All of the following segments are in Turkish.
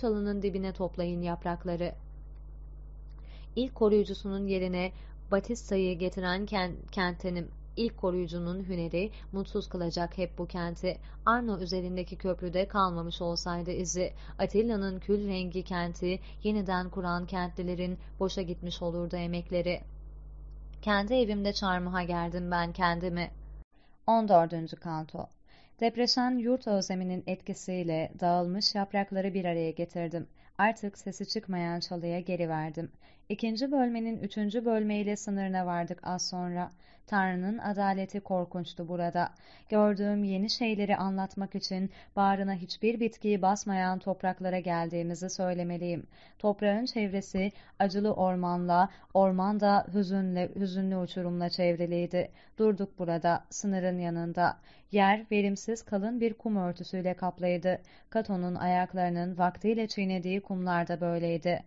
çalının dibine toplayın yaprakları. İlk koruyucusunun yerine Batista'yı getiren kentenim ilk koruyucunun hüneri mutsuz kılacak hep bu kenti. Arno üzerindeki köprüde kalmamış olsaydı izi, Atilla'nın kül rengi kenti, yeniden kuran kentlilerin boşa gitmiş olurdu emekleri. Kendi evimde çarmıha gerdim ben kendimi. 14. Kanto Depreşen yurt özleminin etkisiyle dağılmış yaprakları bir araya getirdim. Artık sesi çıkmayan çalıya geri verdim. İkinci bölmenin üçüncü bölmeyle sınırına vardık az sonra. Tanrı'nın adaleti korkunçtu burada. Gördüğüm yeni şeyleri anlatmak için bağrına hiçbir bitkiyi basmayan topraklara geldiğimizi söylemeliyim. Toprağın çevresi acılı ormanla, orman da hüzünle, hüzünlü uçurumla çevriliydi. Durduk burada, sınırın yanında. Yer verimsiz kalın bir kum örtüsüyle kaplıydı. Kato'nun ayaklarının vaktiyle çiğnediği kumlar da böyleydi.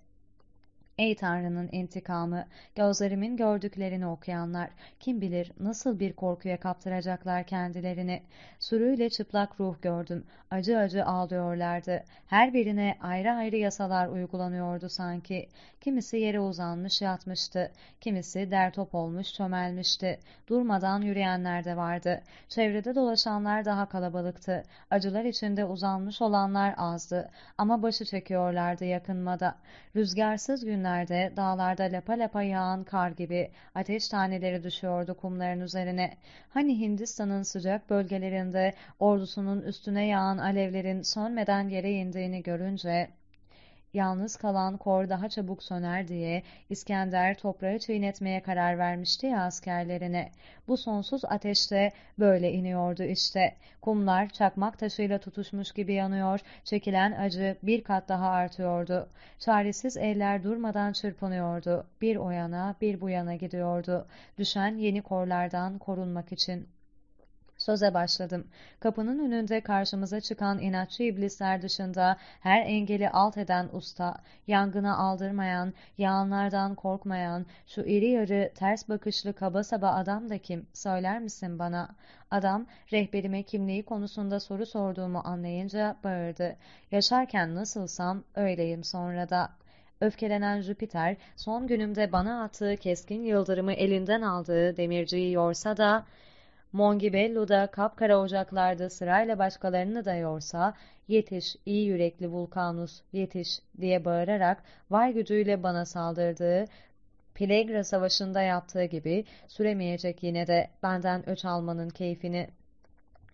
Ey Tanrı'nın intikamı, gözlerimin gördüklerini okuyanlar, kim bilir nasıl bir korkuya kaptıracaklar kendilerini. Sürüyle çıplak ruh gördüm, acı acı ağlıyorlardı. Her birine ayrı ayrı yasalar uygulanıyordu sanki. Kimisi yere uzanmış yatmıştı, kimisi dertop olmuş çömelmişti. Durmadan yürüyenler de vardı. Çevrede dolaşanlar daha kalabalıktı. Acılar içinde uzanmış olanlar azdı ama başı çekiyorlardı yakınmada. Rüzgarsız gün günlerde dağlarda lapa lapa yağan kar gibi ateş taneleri düşüyordu kumların üzerine. Hani Hindistan'ın sıcak bölgelerinde ordusunun üstüne yağan alevlerin sönmeden yere indiğini görünce yalnız kalan kor daha çabuk söner diye İskender toprağı çiğnetmeye karar vermişti ya askerlerine. Bu sonsuz ateşte böyle iniyordu işte. Kumlar çakmak taşıyla tutuşmuş gibi yanıyor, çekilen acı bir kat daha artıyordu. Çaresiz eller durmadan çırpınıyordu. Bir o yana bir bu yana gidiyordu. Düşen yeni korlardan korunmak için. Söze başladım. Kapının önünde karşımıza çıkan inatçı iblisler dışında her engeli alt eden usta, yangına aldırmayan, yağanlardan korkmayan, şu iri yarı ters bakışlı kaba saba adam da kim, söyler misin bana? Adam, rehberime kimliği konusunda soru sorduğumu anlayınca bağırdı. Yaşarken nasılsam öyleyim sonra da. Öfkelenen Jüpiter, son günümde bana attığı keskin yıldırımı elinden aldığı demirciyi yorsa da, Mongibello'da kapkara ocaklarda sırayla başkalarını da yorsa, yetiş iyi yürekli Vulkanus, yetiş diye bağırarak var gücüyle bana saldırdığı, Pilegra Savaşı'nda yaptığı gibi süremeyecek yine de benden öç almanın keyfini.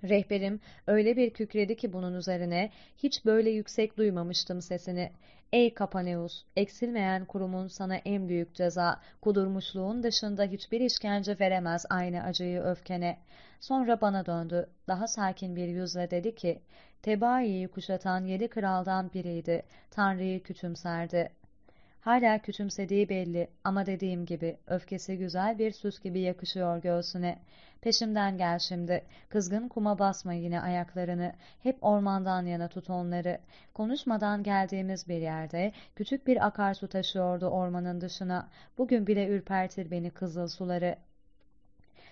Rehberim öyle bir kükredi ki bunun üzerine hiç böyle yüksek duymamıştım sesini. Ey Kapaneus, eksilmeyen kurumun sana en büyük ceza, kudurmuşluğun dışında hiçbir işkence veremez aynı acıyı öfkene. Sonra bana döndü, daha sakin bir yüzle dedi ki, Tebai'yi kuşatan yedi kraldan biriydi, Tanrı'yı küçümserdi. Hala küçümsediği belli ama dediğim gibi öfkesi güzel bir süs gibi yakışıyor göğsüne. Peşimden gel şimdi. Kızgın kuma basma yine ayaklarını. Hep ormandan yana tut onları. Konuşmadan geldiğimiz bir yerde küçük bir akarsu taşıyordu ormanın dışına. Bugün bile ürpertir beni kızıl suları.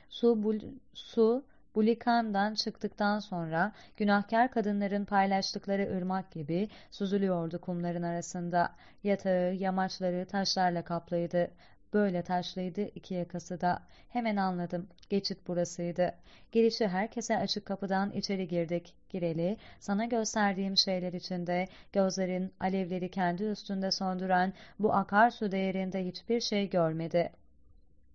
Su, bul, su Bulikan'dan çıktıktan sonra günahkar kadınların paylaştıkları ırmak gibi süzülüyordu kumların arasında. Yatağı, yamaçları taşlarla kaplıydı. Böyle taşlıydı iki yakası da. Hemen anladım. Geçit burasıydı. Girişi herkese açık kapıdan içeri girdik. Gireli, sana gösterdiğim şeyler içinde gözlerin alevleri kendi üstünde söndüren bu akarsu değerinde hiçbir şey görmedi.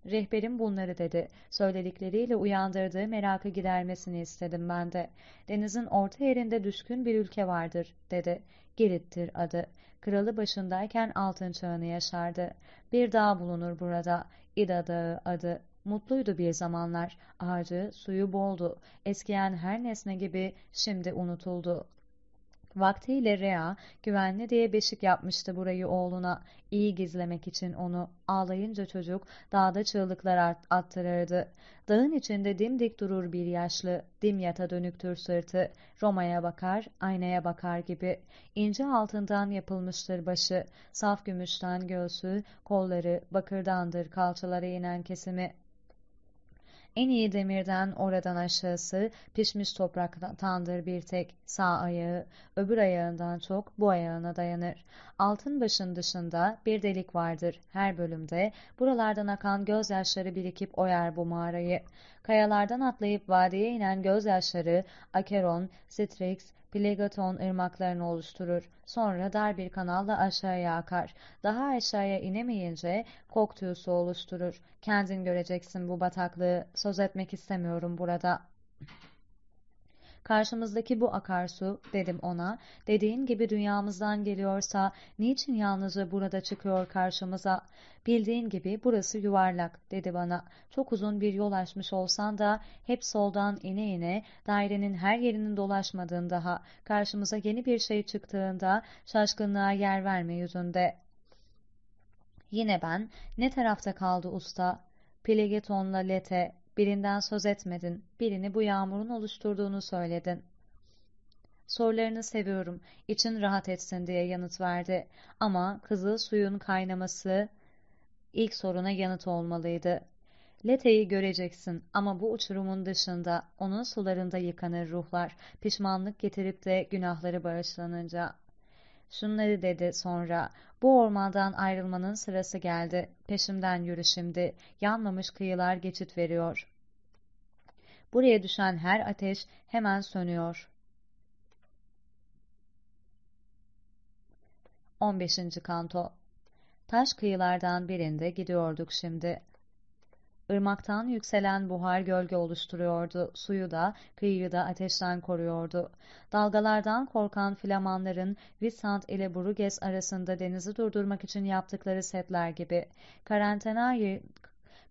Rehberim bunları dedi. Söyledikleriyle uyandırdığı merakı gidermesini istedim ben de. Denizin orta yerinde düşkün bir ülke vardır, dedi. Girit'tir adı. Kralı başındayken altın çağını yaşardı. Bir dağ bulunur burada. İda Dağı adı. Mutluydu bir zamanlar. Ağacı, suyu boldu. Eskiyen her nesne gibi şimdi unutuldu. Vaktiyle Rea, güvenli diye beşik yapmıştı burayı oğluna. İyi gizlemek için onu. Ağlayınca çocuk dağda çığlıklar attırırdı. Dağın içinde dimdik durur bir yaşlı, dim yata dönüktür sırtı. Roma'ya bakar, aynaya bakar gibi. İnce altından yapılmıştır başı. Saf gümüşten göğsü, kolları, bakırdandır kalçalara inen kesimi. En iyi demirden oradan aşağısı pişmiş topraktandır bir tek sağ ayağı, öbür ayağından çok bu ayağına dayanır. Altın başın dışında bir delik vardır her bölümde. Buralardan akan gözyaşları birikip oyar bu mağarayı. Kayalardan atlayıp vadiye inen gözyaşları Akeron, Strix, Plegaton ırmaklarını oluşturur. Sonra dar bir kanalla aşağıya akar. Daha aşağıya inemeyince Koktuğusu oluşturur. Kendin göreceksin bu bataklığı. Söz etmek istemiyorum burada. Karşımızdaki bu akarsu, dedim ona, dediğin gibi dünyamızdan geliyorsa, niçin yalnızca burada çıkıyor karşımıza? Bildiğin gibi burası yuvarlak, dedi bana. Çok uzun bir yol açmış olsan da, hep soldan ine ine, dairenin her yerinin dolaşmadığın daha, karşımıza yeni bir şey çıktığında, şaşkınlığa yer verme yüzünde. Yine ben, ne tarafta kaldı usta? Plegeton'la Lete, Birinden söz etmedin, birini bu yağmurun oluşturduğunu söyledin. Sorularını seviyorum, için rahat etsin diye yanıt verdi. Ama kızıl suyun kaynaması ilk soruna yanıt olmalıydı. Lete'yi göreceksin ama bu uçurumun dışında, onun sularında yıkanır ruhlar, pişmanlık getirip de günahları bağışlanınca. Şunları dedi sonra, bu ormandan ayrılmanın sırası geldi. Peşimden yürü şimdi. Yanmamış kıyılar geçit veriyor. Buraya düşen her ateş hemen sönüyor. 15. Kanto Taş kıyılardan birinde gidiyorduk şimdi. Irmaktan yükselen buhar gölge oluşturuyordu. Suyu da, kıyıyı da ateşten koruyordu. Dalgalardan korkan flamanların Vissant ile Bruges arasında denizi durdurmak için yaptıkları setler gibi. Karantinayı,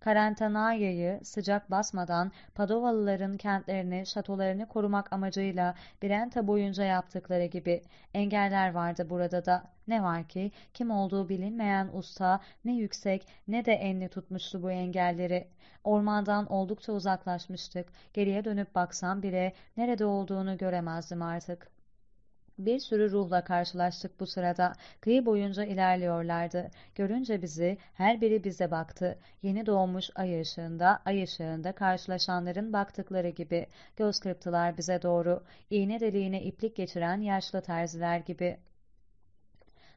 Karantanaya'yı sıcak basmadan Padovalıların kentlerini, şatolarını korumak amacıyla Brenta boyunca yaptıkları gibi engeller vardı burada da. Ne var ki kim olduğu bilinmeyen usta ne yüksek ne de enli tutmuştu bu engelleri. Ormandan oldukça uzaklaşmıştık. Geriye dönüp baksam bile nerede olduğunu göremezdim artık. Bir sürü ruhla karşılaştık bu sırada. Kıyı boyunca ilerliyorlardı. Görünce bizi, her biri bize baktı. Yeni doğmuş ay ışığında, ay ışığında karşılaşanların baktıkları gibi. Göz kırptılar bize doğru. İğne deliğine iplik geçiren yaşlı terziler gibi.''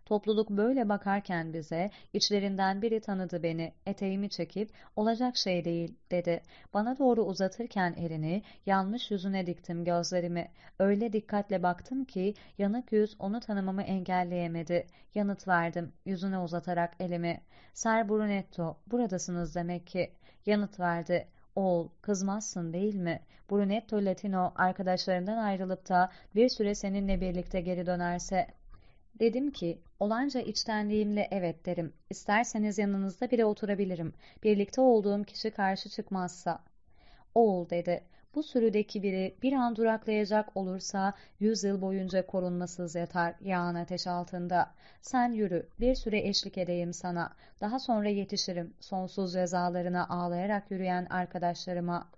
Topluluk böyle bakarken bize, içlerinden biri tanıdı beni, eteğimi çekip, olacak şey değil, dedi. Bana doğru uzatırken elini, yanlış yüzüne diktim gözlerimi. Öyle dikkatle baktım ki, yanık yüz onu tanımamı engelleyemedi. Yanıt verdim, yüzüne uzatarak elimi. Ser Brunetto, buradasınız demek ki. Yanıt verdi. Oğul, kızmazsın değil mi? Brunetto Latino arkadaşlarından ayrılıp da bir süre seninle birlikte geri dönerse Dedim ki, olanca içtenliğimle evet derim. İsterseniz yanınızda bile oturabilirim. Birlikte olduğum kişi karşı çıkmazsa. Oğul dedi. Bu sürüdeki biri bir an duraklayacak olursa yüz yıl boyunca korunmasız yatar yağın ateş altında. Sen yürü, bir süre eşlik edeyim sana. Daha sonra yetişirim sonsuz cezalarına ağlayarak yürüyen arkadaşlarıma.''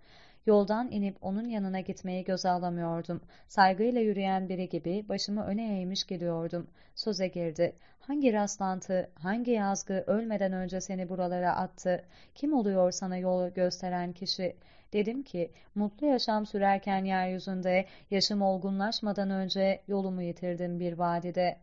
Yoldan inip onun yanına gitmeyi göze alamıyordum. Saygıyla yürüyen biri gibi başımı öne eğmiş gidiyordum. Söze girdi. Hangi rastlantı, hangi yazgı ölmeden önce seni buralara attı? Kim oluyor sana yol gösteren kişi? Dedim ki, mutlu yaşam sürerken yeryüzünde, yaşım olgunlaşmadan önce yolumu yitirdim bir vadide.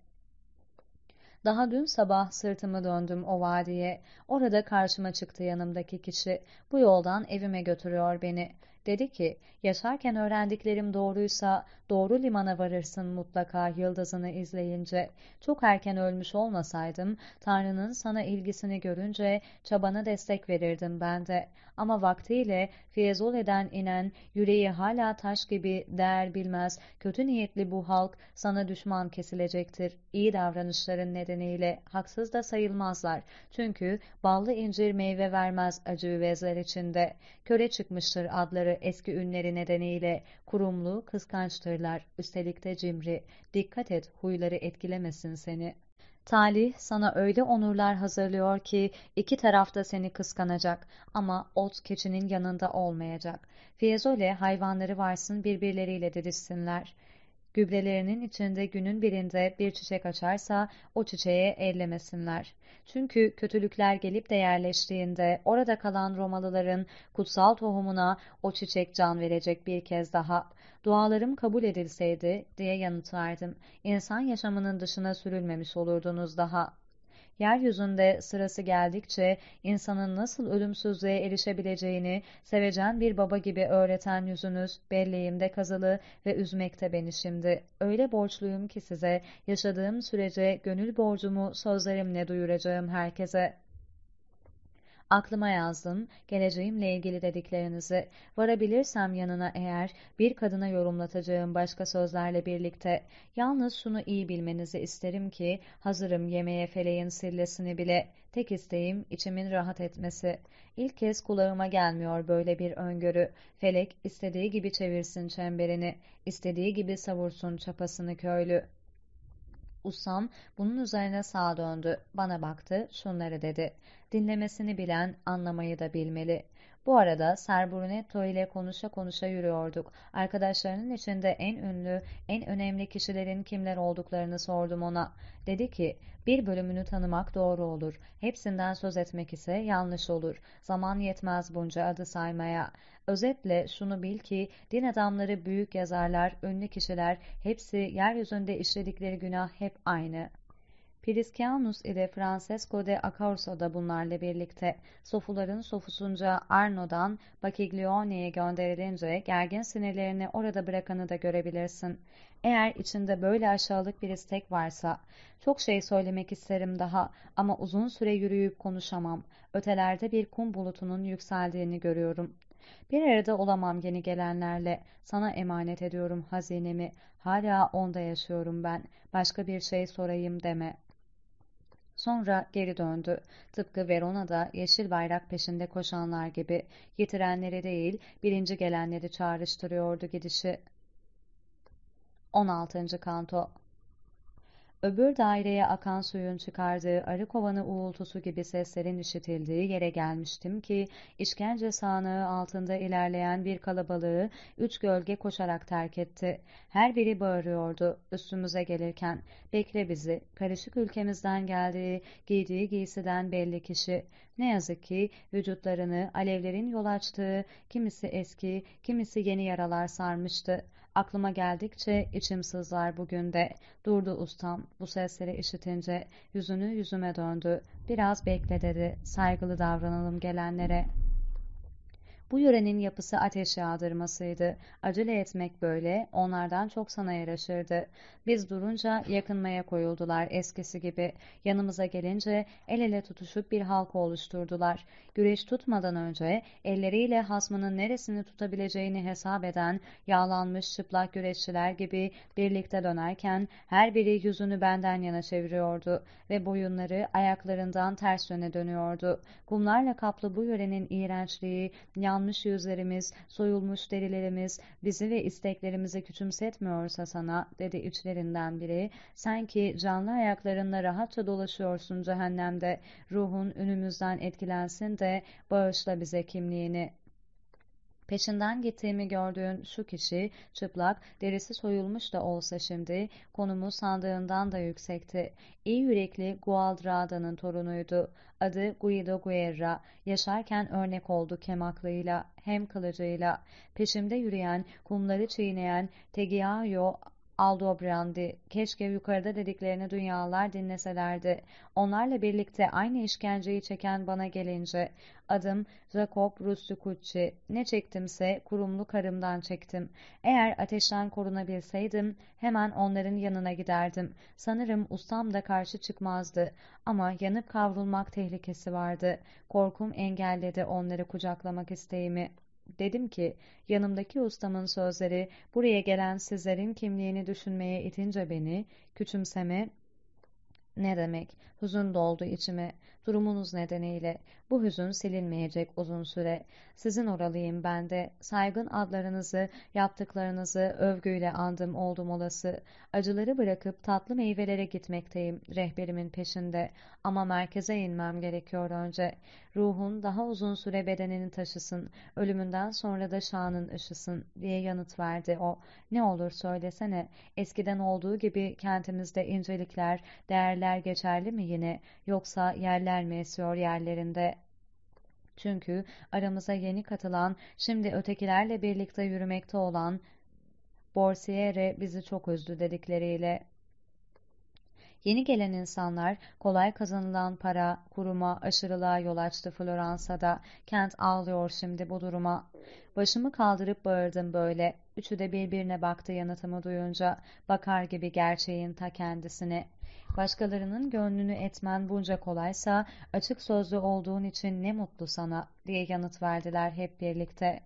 Daha dün sabah sırtımı döndüm o vadiye. Orada karşıma çıktı yanımdaki kişi. Bu yoldan evime götürüyor beni. Dedi ki, yaşarken öğrendiklerim doğruysa doğru limana varırsın mutlaka yıldızını izleyince. Çok erken ölmüş olmasaydım, Tanrı'nın sana ilgisini görünce çabana destek verirdim ben de. Ama vaktiyle Fiyezole'den inen, yüreği hala taş gibi değer bilmez, kötü niyetli bu halk sana düşman kesilecektir. İyi davranışların nedeniyle haksız da sayılmazlar. Çünkü ballı incir meyve vermez acı üvezler içinde. Köre çıkmıştır adları eski ünleri nedeniyle. Kurumlu, kıskançtırlar, üstelik de cimri. Dikkat et, huyları etkilemesin seni. Talih sana öyle onurlar hazırlıyor ki iki tarafta seni kıskanacak ama ot keçinin yanında olmayacak. Fiyezole hayvanları varsın birbirleriyle didişsinler. Gübrelerinin içinde günün birinde bir çiçek açarsa o çiçeğe ellemesinler. Çünkü kötülükler gelip de yerleştiğinde orada kalan Romalıların kutsal tohumuna o çiçek can verecek bir kez daha. Dualarım kabul edilseydi diye yanıt verdim. İnsan yaşamının dışına sürülmemiş olurdunuz daha. Yeryüzünde sırası geldikçe insanın nasıl ölümsüzlüğe erişebileceğini sevecen bir baba gibi öğreten yüzünüz belleğimde kazılı ve üzmekte beni şimdi. Öyle borçluyum ki size yaşadığım sürece gönül borcumu sözlerimle duyuracağım herkese. Aklıma yazdım, geleceğimle ilgili dediklerinizi. Varabilirsem yanına eğer, bir kadına yorumlatacağım başka sözlerle birlikte. Yalnız şunu iyi bilmenizi isterim ki, hazırım yemeğe feleğin sillesini bile. Tek isteğim içimin rahat etmesi. İlk kez kulağıma gelmiyor böyle bir öngörü. Felek istediği gibi çevirsin çemberini, istediği gibi savursun çapasını köylü. Usam bunun üzerine sağa döndü, bana baktı, şunları dedi. Dinlemesini bilen anlamayı da bilmeli. Bu arada Ser Brunetto ile konuşa konuşa yürüyorduk. Arkadaşlarının içinde en ünlü, en önemli kişilerin kimler olduklarını sordum ona. Dedi ki, bir bölümünü tanımak doğru olur. Hepsinden söz etmek ise yanlış olur. Zaman yetmez bunca adı saymaya. Özetle şunu bil ki din adamları, büyük yazarlar, ünlü kişiler hepsi yeryüzünde işledikleri günah hep aynı. Priscianus ile Francesco de Accorso da bunlarla birlikte sofuların sofusunca Arno'dan Baciglione'ye gönderilince gergin sinirlerini orada bırakanı da görebilirsin. Eğer içinde böyle aşağılık bir istek varsa, çok şey söylemek isterim daha ama uzun süre yürüyüp konuşamam. Ötelerde bir kum bulutunun yükseldiğini görüyorum. Bir arada olamam yeni gelenlerle. Sana emanet ediyorum hazinemi. Hala onda yaşıyorum ben. Başka bir şey sorayım deme. Sonra geri döndü. Tıpkı Verona'da yeşil bayrak peşinde koşanlar gibi yitirenleri değil, birinci gelenleri çağrıştırıyordu gidişi. 16. Kanto Öbür daireye akan suyun çıkardığı arı kovanı uğultusu gibi seslerin işitildiği yere gelmiştim ki işkence sağanağı altında ilerleyen bir kalabalığı üç gölge koşarak terk etti. Her biri bağırıyordu üstümüze gelirken. Bekle bizi, karışık ülkemizden geldiği, giydiği giysiden belli kişi. Ne yazık ki vücutlarını alevlerin yol açtığı, kimisi eski, kimisi yeni yaralar sarmıştı. Aklıma geldikçe içim sızlar bugün de. Durdu ustam bu sesleri işitince yüzünü yüzüme döndü. Biraz bekle dedi. Saygılı davranalım gelenlere.'' Bu yörenin yapısı ateş yağdırmasıydı. Acele etmek böyle, onlardan çok sana yaraşırdı. Biz durunca yakınmaya koyuldular eskisi gibi. Yanımıza gelince el ele tutuşup bir halka oluşturdular. Güreş tutmadan önce elleriyle hasmının neresini tutabileceğini hesap eden yağlanmış çıplak güreşçiler gibi birlikte dönerken her biri yüzünü benden yana çeviriyordu ve boyunları ayaklarından ters yöne dönüyordu. Kumlarla kaplı bu yörenin iğrençliği, yanmış yüzlerimiz, soyulmuş derilerimiz bizi ve isteklerimizi küçümsetmiyorsa sana, dedi içlerinden biri, sen ki canlı ayaklarınla rahatça dolaşıyorsun cehennemde, ruhun önümüzden etkilensin de bağışla bize kimliğini. Peşinden gittiğimi gördüğün şu kişi çıplak, derisi soyulmuş da olsa şimdi konumu sandığından da yüksekti. İyi yürekli Gualdrada'nın torunuydu. Adı Guido Guerra. Yaşarken örnek oldu kemaklığıyla hem kılıcıyla. Peşimde yürüyen, kumları çiğneyen Tegiaio Aldobrandi, keşke yukarıda dediklerini dünyalar dinleselerdi. Onlarla birlikte aynı işkenceyi çeken bana gelince, adım Jacob Rusticucci, ne çektimse kurumlu karımdan çektim. Eğer ateşten korunabilseydim, hemen onların yanına giderdim. Sanırım ustam da karşı çıkmazdı. Ama yanıp kavrulmak tehlikesi vardı. Korkum engelledi onları kucaklamak isteğimi. Dedim ki, yanımdaki ustamın sözleri buraya gelen sizlerin kimliğini düşünmeye itince beni, küçümseme ne demek? Huzun doldu içime. Durumunuz nedeniyle. Bu hüzün silinmeyecek uzun süre. Sizin oralıyım ben de. Saygın adlarınızı, yaptıklarınızı övgüyle andım oldum olası. Acıları bırakıp tatlı meyvelere gitmekteyim rehberimin peşinde. Ama merkeze inmem gerekiyor önce. Ruhun daha uzun süre bedenini taşısın. Ölümünden sonra da şanın ışısın diye yanıt verdi o. Ne olur söylesene. Eskiden olduğu gibi kentimizde incelikler, değerler geçerli mi yine? Yoksa yerler mi esiyor yerlerinde? Çünkü aramıza yeni katılan, şimdi ötekilerle birlikte yürümekte olan Borsiere bizi çok üzdü dedikleriyle. Yeni gelen insanlar kolay kazanılan para, kuruma, aşırılığa yol açtı Floransa'da. Kent ağlıyor şimdi bu duruma. Başımı kaldırıp bağırdım böyle. Üçü de birbirine baktı yanıtımı duyunca. Bakar gibi gerçeğin ta kendisine. Başkalarının gönlünü etmen bunca kolaysa açık sözlü olduğun için ne mutlu sana diye yanıt verdiler hep birlikte.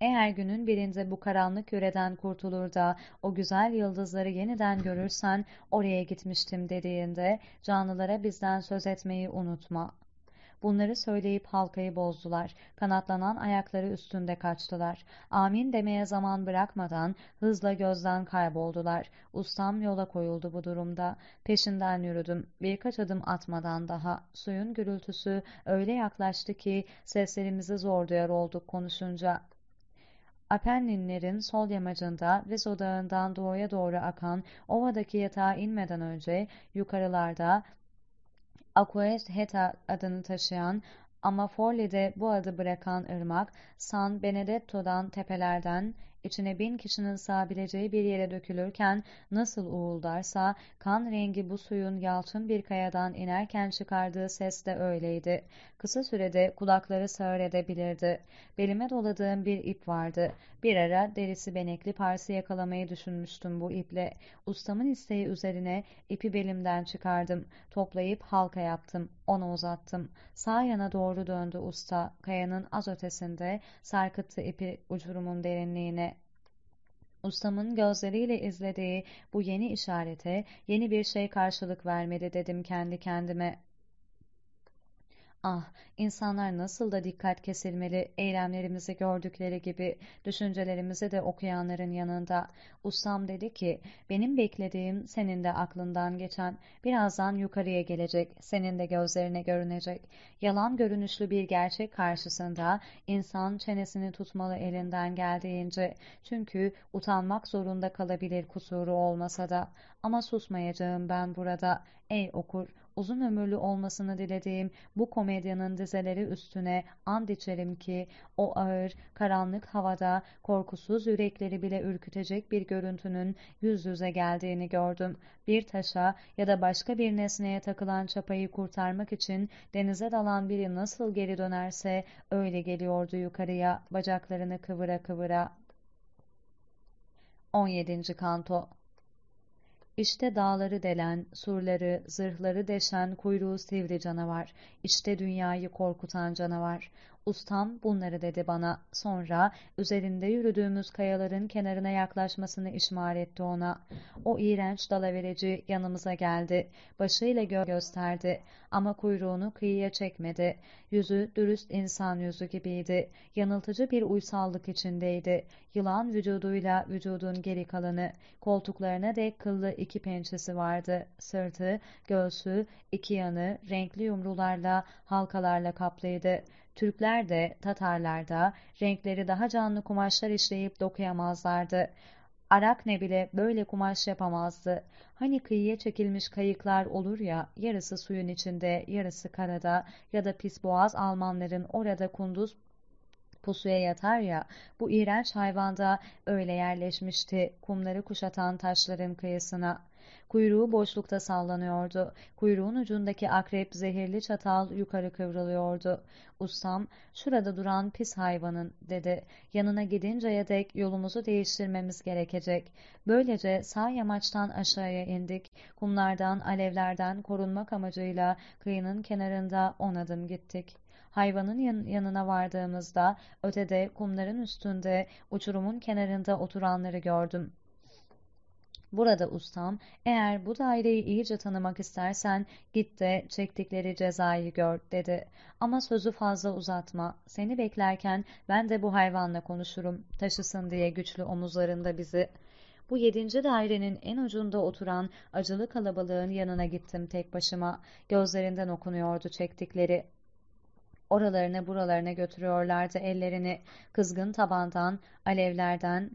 Eğer günün birinde bu karanlık yöreden kurtulur da o güzel yıldızları yeniden görürsen oraya gitmiştim dediğinde canlılara bizden söz etmeyi unutma. Bunları söyleyip halkayı bozdular. Kanatlanan ayakları üstünde kaçtılar. Amin demeye zaman bırakmadan hızla gözden kayboldular. Ustam yola koyuldu bu durumda. Peşinden yürüdüm. Birkaç adım atmadan daha. Suyun gürültüsü öyle yaklaştı ki seslerimizi zor duyar olduk konuşunca. Apenninlerin sol yamacında Vezo Dağı'ndan doğuya doğru akan ovadaki yatağa inmeden önce yukarılarda Aquaes Heta adını taşıyan ama Forli'de bu adı bırakan ırmak San Benedetto'dan tepelerden içine bin kişinin sığabileceği bir yere dökülürken nasıl uğuldarsa kan rengi bu suyun yalçın bir kayadan inerken çıkardığı ses de öyleydi. Kısa sürede kulakları sağır edebilirdi. Belime doladığım bir ip vardı. Bir ara derisi benekli parsı yakalamayı düşünmüştüm bu iple. Ustamın isteği üzerine ipi belimden çıkardım. Toplayıp halka yaptım. Onu uzattım. Sağ yana doğru döndü usta. Kayanın az ötesinde sarkıttı ipi uçurumun derinliğine. Ustamın gözleriyle izlediği bu yeni işarete yeni bir şey karşılık vermedi dedim kendi kendime. Ah, insanlar nasıl da dikkat kesilmeli, eylemlerimizi gördükleri gibi, düşüncelerimizi de okuyanların yanında. Ustam dedi ki, benim beklediğim senin de aklından geçen, birazdan yukarıya gelecek, senin de gözlerine görünecek. Yalan görünüşlü bir gerçek karşısında insan çenesini tutmalı elinden geldiğince. Çünkü utanmak zorunda kalabilir kusuru olmasa da. Ama susmayacağım ben burada. Ey okur, uzun ömürlü olmasını dilediğim bu komedyanın dizeleri üstüne and içerim ki o ağır, karanlık havada korkusuz yürekleri bile ürkütecek bir görüntünün yüz yüze geldiğini gördüm. Bir taşa ya da başka bir nesneye takılan çapayı kurtarmak için denize dalan biri nasıl geri dönerse öyle geliyordu yukarıya, bacaklarını kıvıra kıvıra. 17. Kanto işte dağları delen, surları, zırhları deşen kuyruğu sivri canavar. İşte dünyayı korkutan canavar. Ustam bunları dedi bana. Sonra üzerinde yürüdüğümüz kayaların kenarına yaklaşmasını işmar etti ona. O iğrenç dalaverici yanımıza geldi. Başıyla gö gösterdi ama kuyruğunu kıyıya çekmedi. Yüzü dürüst insan yüzü gibiydi. Yanıltıcı bir uysallık içindeydi. Yılan vücuduyla vücudun geri kalanı. Koltuklarına dek kıllı iki pençesi vardı. Sırtı, göğsü, iki yanı renkli yumrularla, halkalarla kaplıydı. Türkler de, Tatarlar da renkleri daha canlı kumaşlar işleyip dokuyamazlardı. Arakne bile böyle kumaş yapamazdı. Hani kıyıya çekilmiş kayıklar olur ya, yarısı suyun içinde, yarısı karada ya da pis boğaz Almanların orada kunduz pusuya yatar ya, bu iğrenç hayvanda öyle yerleşmişti kumları kuşatan taşların kıyısına. Kuyruğu boşlukta sallanıyordu. Kuyruğun ucundaki akrep zehirli çatal yukarı kıvrılıyordu. Ustam, şurada duran pis hayvanın, dedi. Yanına gidinceye dek yolumuzu değiştirmemiz gerekecek. Böylece sağ yamaçtan aşağıya indik. Kumlardan, alevlerden korunmak amacıyla kıyının kenarında on adım gittik. Hayvanın yan yanına vardığımızda ötede kumların üstünde uçurumun kenarında oturanları gördüm. Burada ustam, eğer bu daireyi iyice tanımak istersen git de çektikleri cezayı gör dedi. Ama sözü fazla uzatma. Seni beklerken ben de bu hayvanla konuşurum. Taşısın diye güçlü omuzlarında bizi. Bu yedinci dairenin en ucunda oturan acılı kalabalığın yanına gittim tek başıma. Gözlerinden okunuyordu çektikleri. Oralarına buralarına götürüyorlardı ellerini. Kızgın tabandan, alevlerden,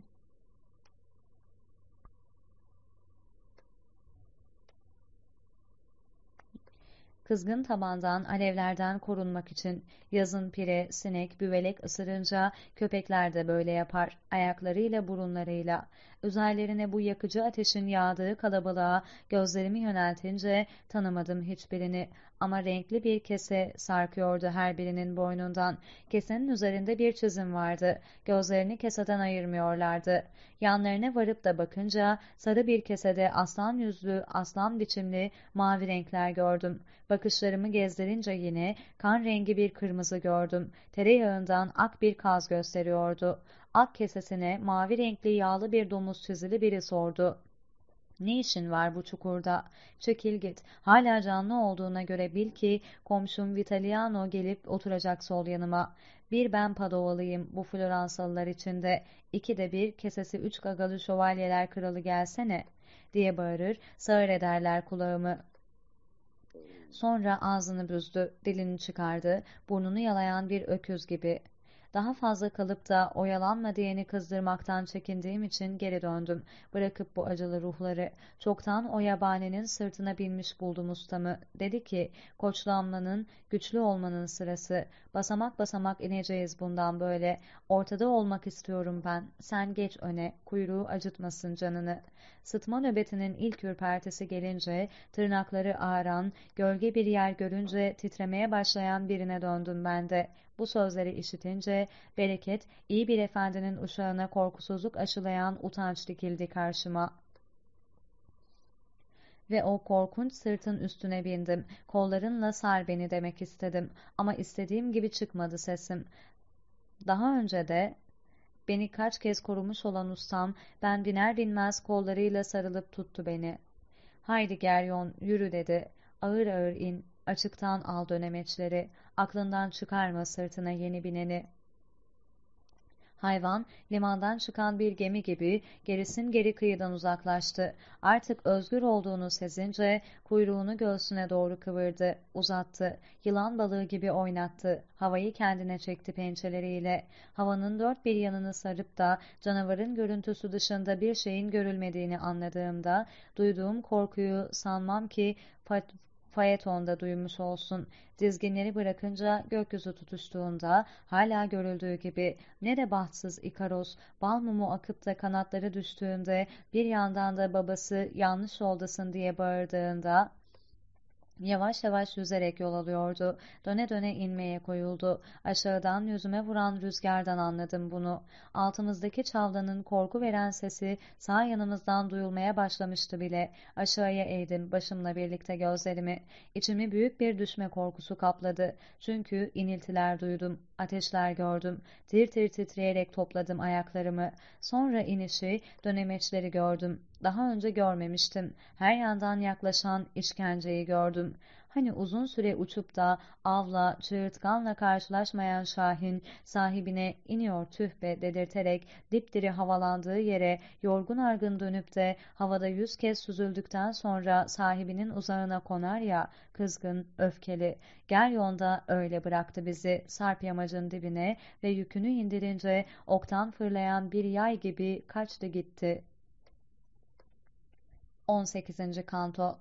Kızgın tabandan, alevlerden korunmak için yazın pire, sinek, büvelek ısırınca köpekler de böyle yapar, ayaklarıyla burunlarıyla. Üzerlerine bu yakıcı ateşin yağdığı kalabalığa gözlerimi yöneltince tanımadım hiçbirini. Ama renkli bir kese sarkıyordu her birinin boynundan. Kesenin üzerinde bir çizim vardı. Gözlerini keseden ayırmıyorlardı. Yanlarına varıp da bakınca sarı bir kesede aslan yüzlü, aslan biçimli mavi renkler gördüm. Bakışlarımı gezdirince yine kan rengi bir kırmızı gördüm. Tereyağından ak bir kaz gösteriyordu. Ak kesesine mavi renkli yağlı bir domuz çizili biri sordu. Ne işin var bu çukurda? Çekil git. Hala canlı olduğuna göre bil ki komşum Vitaliano gelip oturacak sol yanıma. Bir ben Padovalıyım bu Floransalılar içinde. İki de bir kesesi üç gagalı şövalyeler kralı gelsene diye bağırır, sağır ederler kulağımı. Sonra ağzını büzdü, dilini çıkardı, burnunu yalayan bir öküz gibi. Daha fazla kalıp da oyalanma diyeni kızdırmaktan çekindiğim için geri döndüm. Bırakıp bu acılı ruhları. Çoktan o yabaninin sırtına binmiş buldum ustamı. Dedi ki, koçlanmanın, güçlü olmanın sırası. Basamak basamak ineceğiz bundan böyle. Ortada olmak istiyorum ben. Sen geç öne, kuyruğu acıtmasın canını. Sıtma nöbetinin ilk ürpertisi gelince, tırnakları ağıran, gölge bir yer görünce titremeye başlayan birine döndüm ben de. Bu sözleri işitince bereket iyi bir efendinin uşağına korkusuzluk aşılayan utanç dikildi karşıma. Ve o korkunç sırtın üstüne bindim. Kollarınla sar beni demek istedim. Ama istediğim gibi çıkmadı sesim. Daha önce de beni kaç kez korumuş olan ustam ben biner binmez kollarıyla sarılıp tuttu beni. Haydi Geryon yürü dedi. Ağır ağır in, açıktan al dönemeçleri, aklından çıkarma sırtına yeni bineni. Hayvan, limandan çıkan bir gemi gibi gerisin geri kıyıdan uzaklaştı. Artık özgür olduğunu sezince kuyruğunu göğsüne doğru kıvırdı, uzattı. Yılan balığı gibi oynattı. Havayı kendine çekti pençeleriyle. Havanın dört bir yanını sarıp da canavarın görüntüsü dışında bir şeyin görülmediğini anladığımda duyduğum korkuyu sanmam ki Fayeton'da duymuş olsun. Dizginleri bırakınca gökyüzü tutuştuğunda hala görüldüğü gibi ne de bahtsız İkaros bal mumu akıp da kanatları düştüğünde bir yandan da babası yanlış yoldasın diye bağırdığında Yavaş yavaş yüzerek yol alıyordu. Döne döne inmeye koyuldu. Aşağıdan yüzüme vuran rüzgardan anladım bunu. Altımızdaki çavlanın korku veren sesi sağ yanımızdan duyulmaya başlamıştı bile. Aşağıya eğdim başımla birlikte gözlerimi. İçimi büyük bir düşme korkusu kapladı. Çünkü iniltiler duydum. Ateşler gördüm. Tir tir titreyerek topladım ayaklarımı. Sonra inişi, dönemeçleri gördüm. Daha önce görmemiştim. Her yandan yaklaşan işkenceyi gördüm. Hani uzun süre uçup da avla, çığırtkanla karşılaşmayan Şahin sahibine iniyor tüh be dedirterek dipdiri havalandığı yere yorgun argın dönüp de havada yüz kez süzüldükten sonra sahibinin uzağına konar ya kızgın, öfkeli. Geryon'da öyle bıraktı bizi sarp yamacın dibine ve yükünü indirince oktan fırlayan bir yay gibi kaçtı gitti. 18. Kanto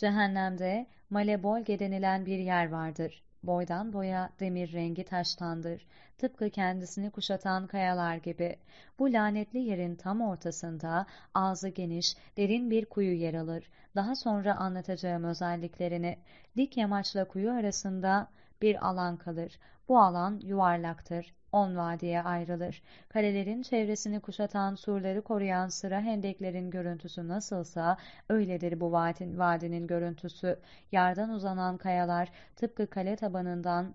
Cehennemde Malebolge denilen bir yer vardır. Boydan boya demir rengi taştandır. Tıpkı kendisini kuşatan kayalar gibi. Bu lanetli yerin tam ortasında ağzı geniş, derin bir kuyu yer alır. Daha sonra anlatacağım özelliklerini. Dik yamaçla kuyu arasında bir alan kalır. Bu alan yuvarlaktır on vadiye ayrılır. Kalelerin çevresini kuşatan surları koruyan sıra hendeklerin görüntüsü nasılsa öyledir bu vadin, vadinin görüntüsü. Yardan uzanan kayalar tıpkı kale tabanından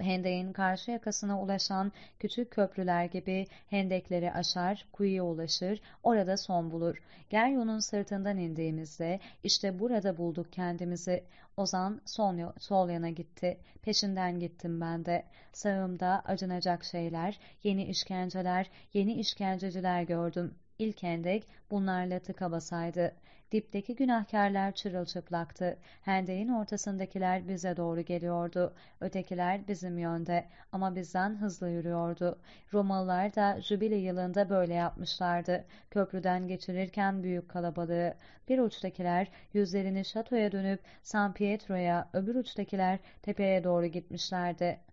Hendeğin karşı yakasına ulaşan küçük köprüler gibi hendekleri aşar, kuyuya ulaşır, orada son bulur. Geryon'un sırtından indiğimizde işte burada bulduk kendimizi. Ozan sol, sol yana gitti. Peşinden gittim ben de. Sağımda acınacak şeyler, yeni işkenceler, yeni işkenceciler gördüm. İlk hendek bunlarla tıka basaydı. Dipteki günahkarlar çırılçıplaktı. Hendeğin ortasındakiler bize doğru geliyordu. Ötekiler bizim yönde ama bizden hızlı yürüyordu. Romalılar da Jübile yılında böyle yapmışlardı. Köprüden geçirirken büyük kalabalığı. Bir uçtakiler yüzlerini şatoya dönüp San Pietro'ya, öbür uçtakiler tepeye doğru gitmişlerdi.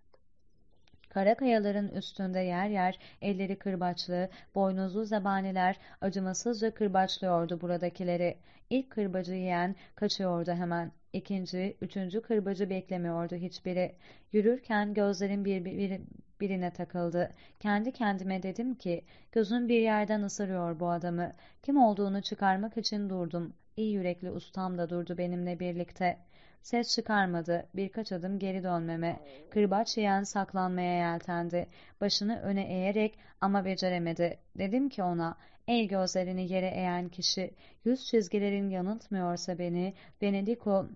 Kara kayaların üstünde yer yer elleri kırbaçlı, boynuzlu zebaniler acımasızca kırbaçlıyordu buradakileri. İlk kırbacı yiyen kaçıyordu hemen. İkinci, üçüncü kırbacı beklemiyordu hiçbiri. Yürürken gözlerim bir, bir, birine takıldı. Kendi kendime dedim ki, gözüm bir yerden ısırıyor bu adamı. Kim olduğunu çıkarmak için durdum. İyi yürekli ustam da durdu benimle birlikte. Ses çıkarmadı. Birkaç adım geri dönmeme. Kırbaç yiyen saklanmaya yeltendi. Başını öne eğerek ama beceremedi. Dedim ki ona, el gözlerini yere eğen kişi, yüz çizgilerin yanıltmıyorsa beni, Benediko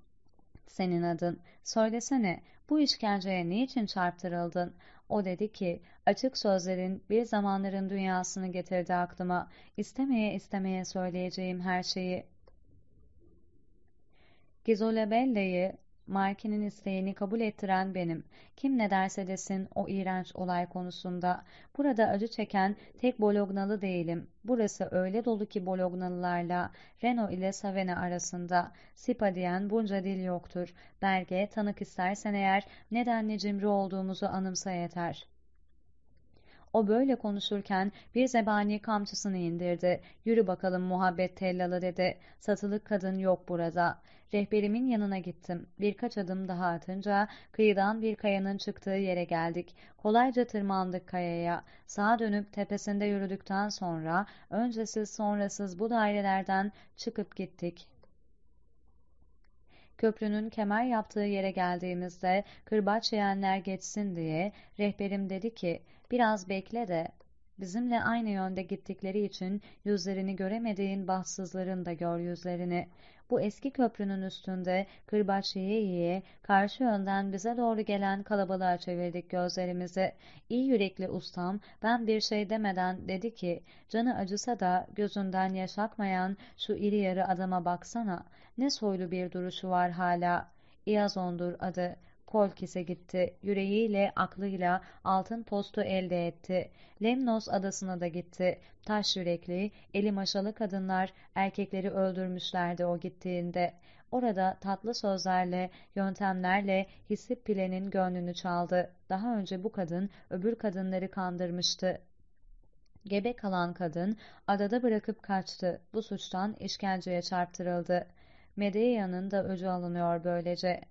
senin adın. Söylesene, bu işkenceye niçin çarptırıldın? O dedi ki, açık sözlerin bir zamanların dünyasını getirdi aklıma. İstemeye istemeye söyleyeceğim her şeyi. Gizolabella'yı Markin'in isteğini kabul ettiren benim. Kim ne derse desin o iğrenç olay konusunda. Burada acı çeken tek Bolognalı değilim. Burası öyle dolu ki Bolognalılarla Reno ile Savene arasında. Sipa diyen bunca dil yoktur. Belge, tanık istersen eğer nedenle cimri olduğumuzu anımsa yeter.'' O böyle konuşurken bir zebani kamçısını indirdi. Yürü bakalım muhabbet tellalı dedi. Satılık kadın yok burada. Rehberimin yanına gittim. Birkaç adım daha atınca kıyıdan bir kayanın çıktığı yere geldik. Kolayca tırmandık kayaya. Sağa dönüp tepesinde yürüdükten sonra öncesiz sonrasız bu dairelerden çıkıp gittik. Köprünün kemer yaptığı yere geldiğimizde kırbaç yiyenler geçsin diye rehberim dedi ki biraz bekle de bizimle aynı yönde gittikleri için yüzlerini göremediğin bahtsızların da gör yüzlerini. Bu eski köprünün üstünde kırbaç yiye yiye karşı yönden bize doğru gelen kalabalığa çevirdik gözlerimizi. İyi yürekli ustam ben bir şey demeden dedi ki canı acısa da gözünden yaş akmayan şu iri yarı adama baksana ne soylu bir duruşu var hala. İazon'dur adı. Kolkis'e gitti. Yüreğiyle, aklıyla altın postu elde etti. Lemnos adasına da gitti. Taş yürekli, eli maşalı kadınlar erkekleri öldürmüşlerdi o gittiğinde. Orada tatlı sözlerle, yöntemlerle Hissip Pile'nin gönlünü çaldı. Daha önce bu kadın öbür kadınları kandırmıştı. Gebe kalan kadın adada bırakıp kaçtı. Bu suçtan işkenceye çarptırıldı. Medea'nın da öcü alınıyor böylece.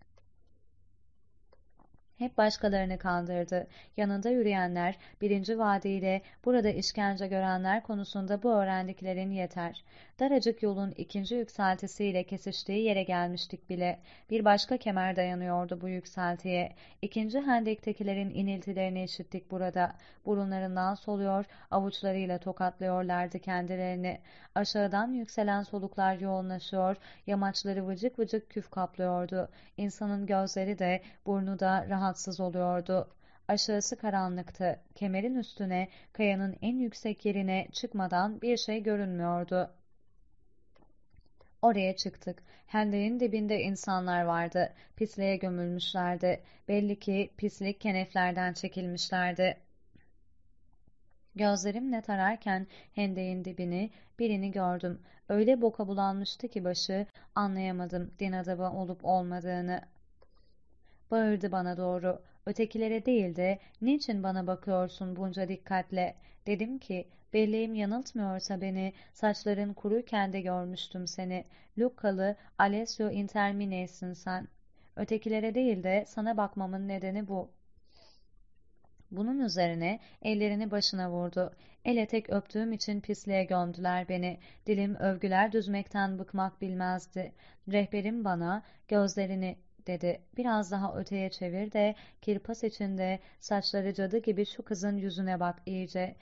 Hep başkalarını kandırdı. Yanında yürüyenler, birinci vaadiyle burada işkence görenler konusunda bu öğrendiklerin yeter. Daracık yolun ikinci yükseltisiyle kesiştiği yere gelmiştik bile. Bir başka kemer dayanıyordu bu yükseltiye. İkinci hendektekilerin iniltilerini işittik burada. Burunlarından soluyor, avuçlarıyla tokatlıyorlardı kendilerini. Aşağıdan yükselen soluklar yoğunlaşıyor, yamaçları vıcık vıcık küf kaplıyordu. İnsanın gözleri de, burnu da rahatsız oluyordu. Aşağısı karanlıktı. Kemerin üstüne, kayanın en yüksek yerine çıkmadan bir şey görünmüyordu. Oraya çıktık. Hendeğin dibinde insanlar vardı. Pisliğe gömülmüşlerdi. Belli ki pislik keneflerden çekilmişlerdi. Gözlerimle tararken hendeğin dibini, birini gördüm. Öyle boka bulanmıştı ki başı, anlayamadım din adamı olup olmadığını. Bağırdı bana doğru. Ötekilere değil de niçin bana bakıyorsun bunca dikkatle? Dedim ki belleğim yanıltmıyorsa beni saçların kuruyken de görmüştüm seni. Lukalı Alessio Intermine'sin sen. Ötekilere değil de sana bakmamın nedeni bu. Bunun üzerine ellerini başına vurdu. Ele tek öptüğüm için pisliğe gömdüler beni. Dilim övgüler düzmekten bıkmak bilmezdi. Rehberim bana gözlerini dedi. Biraz daha öteye çevir de kirpas içinde saçları cadı gibi şu kızın yüzüne bak iyice.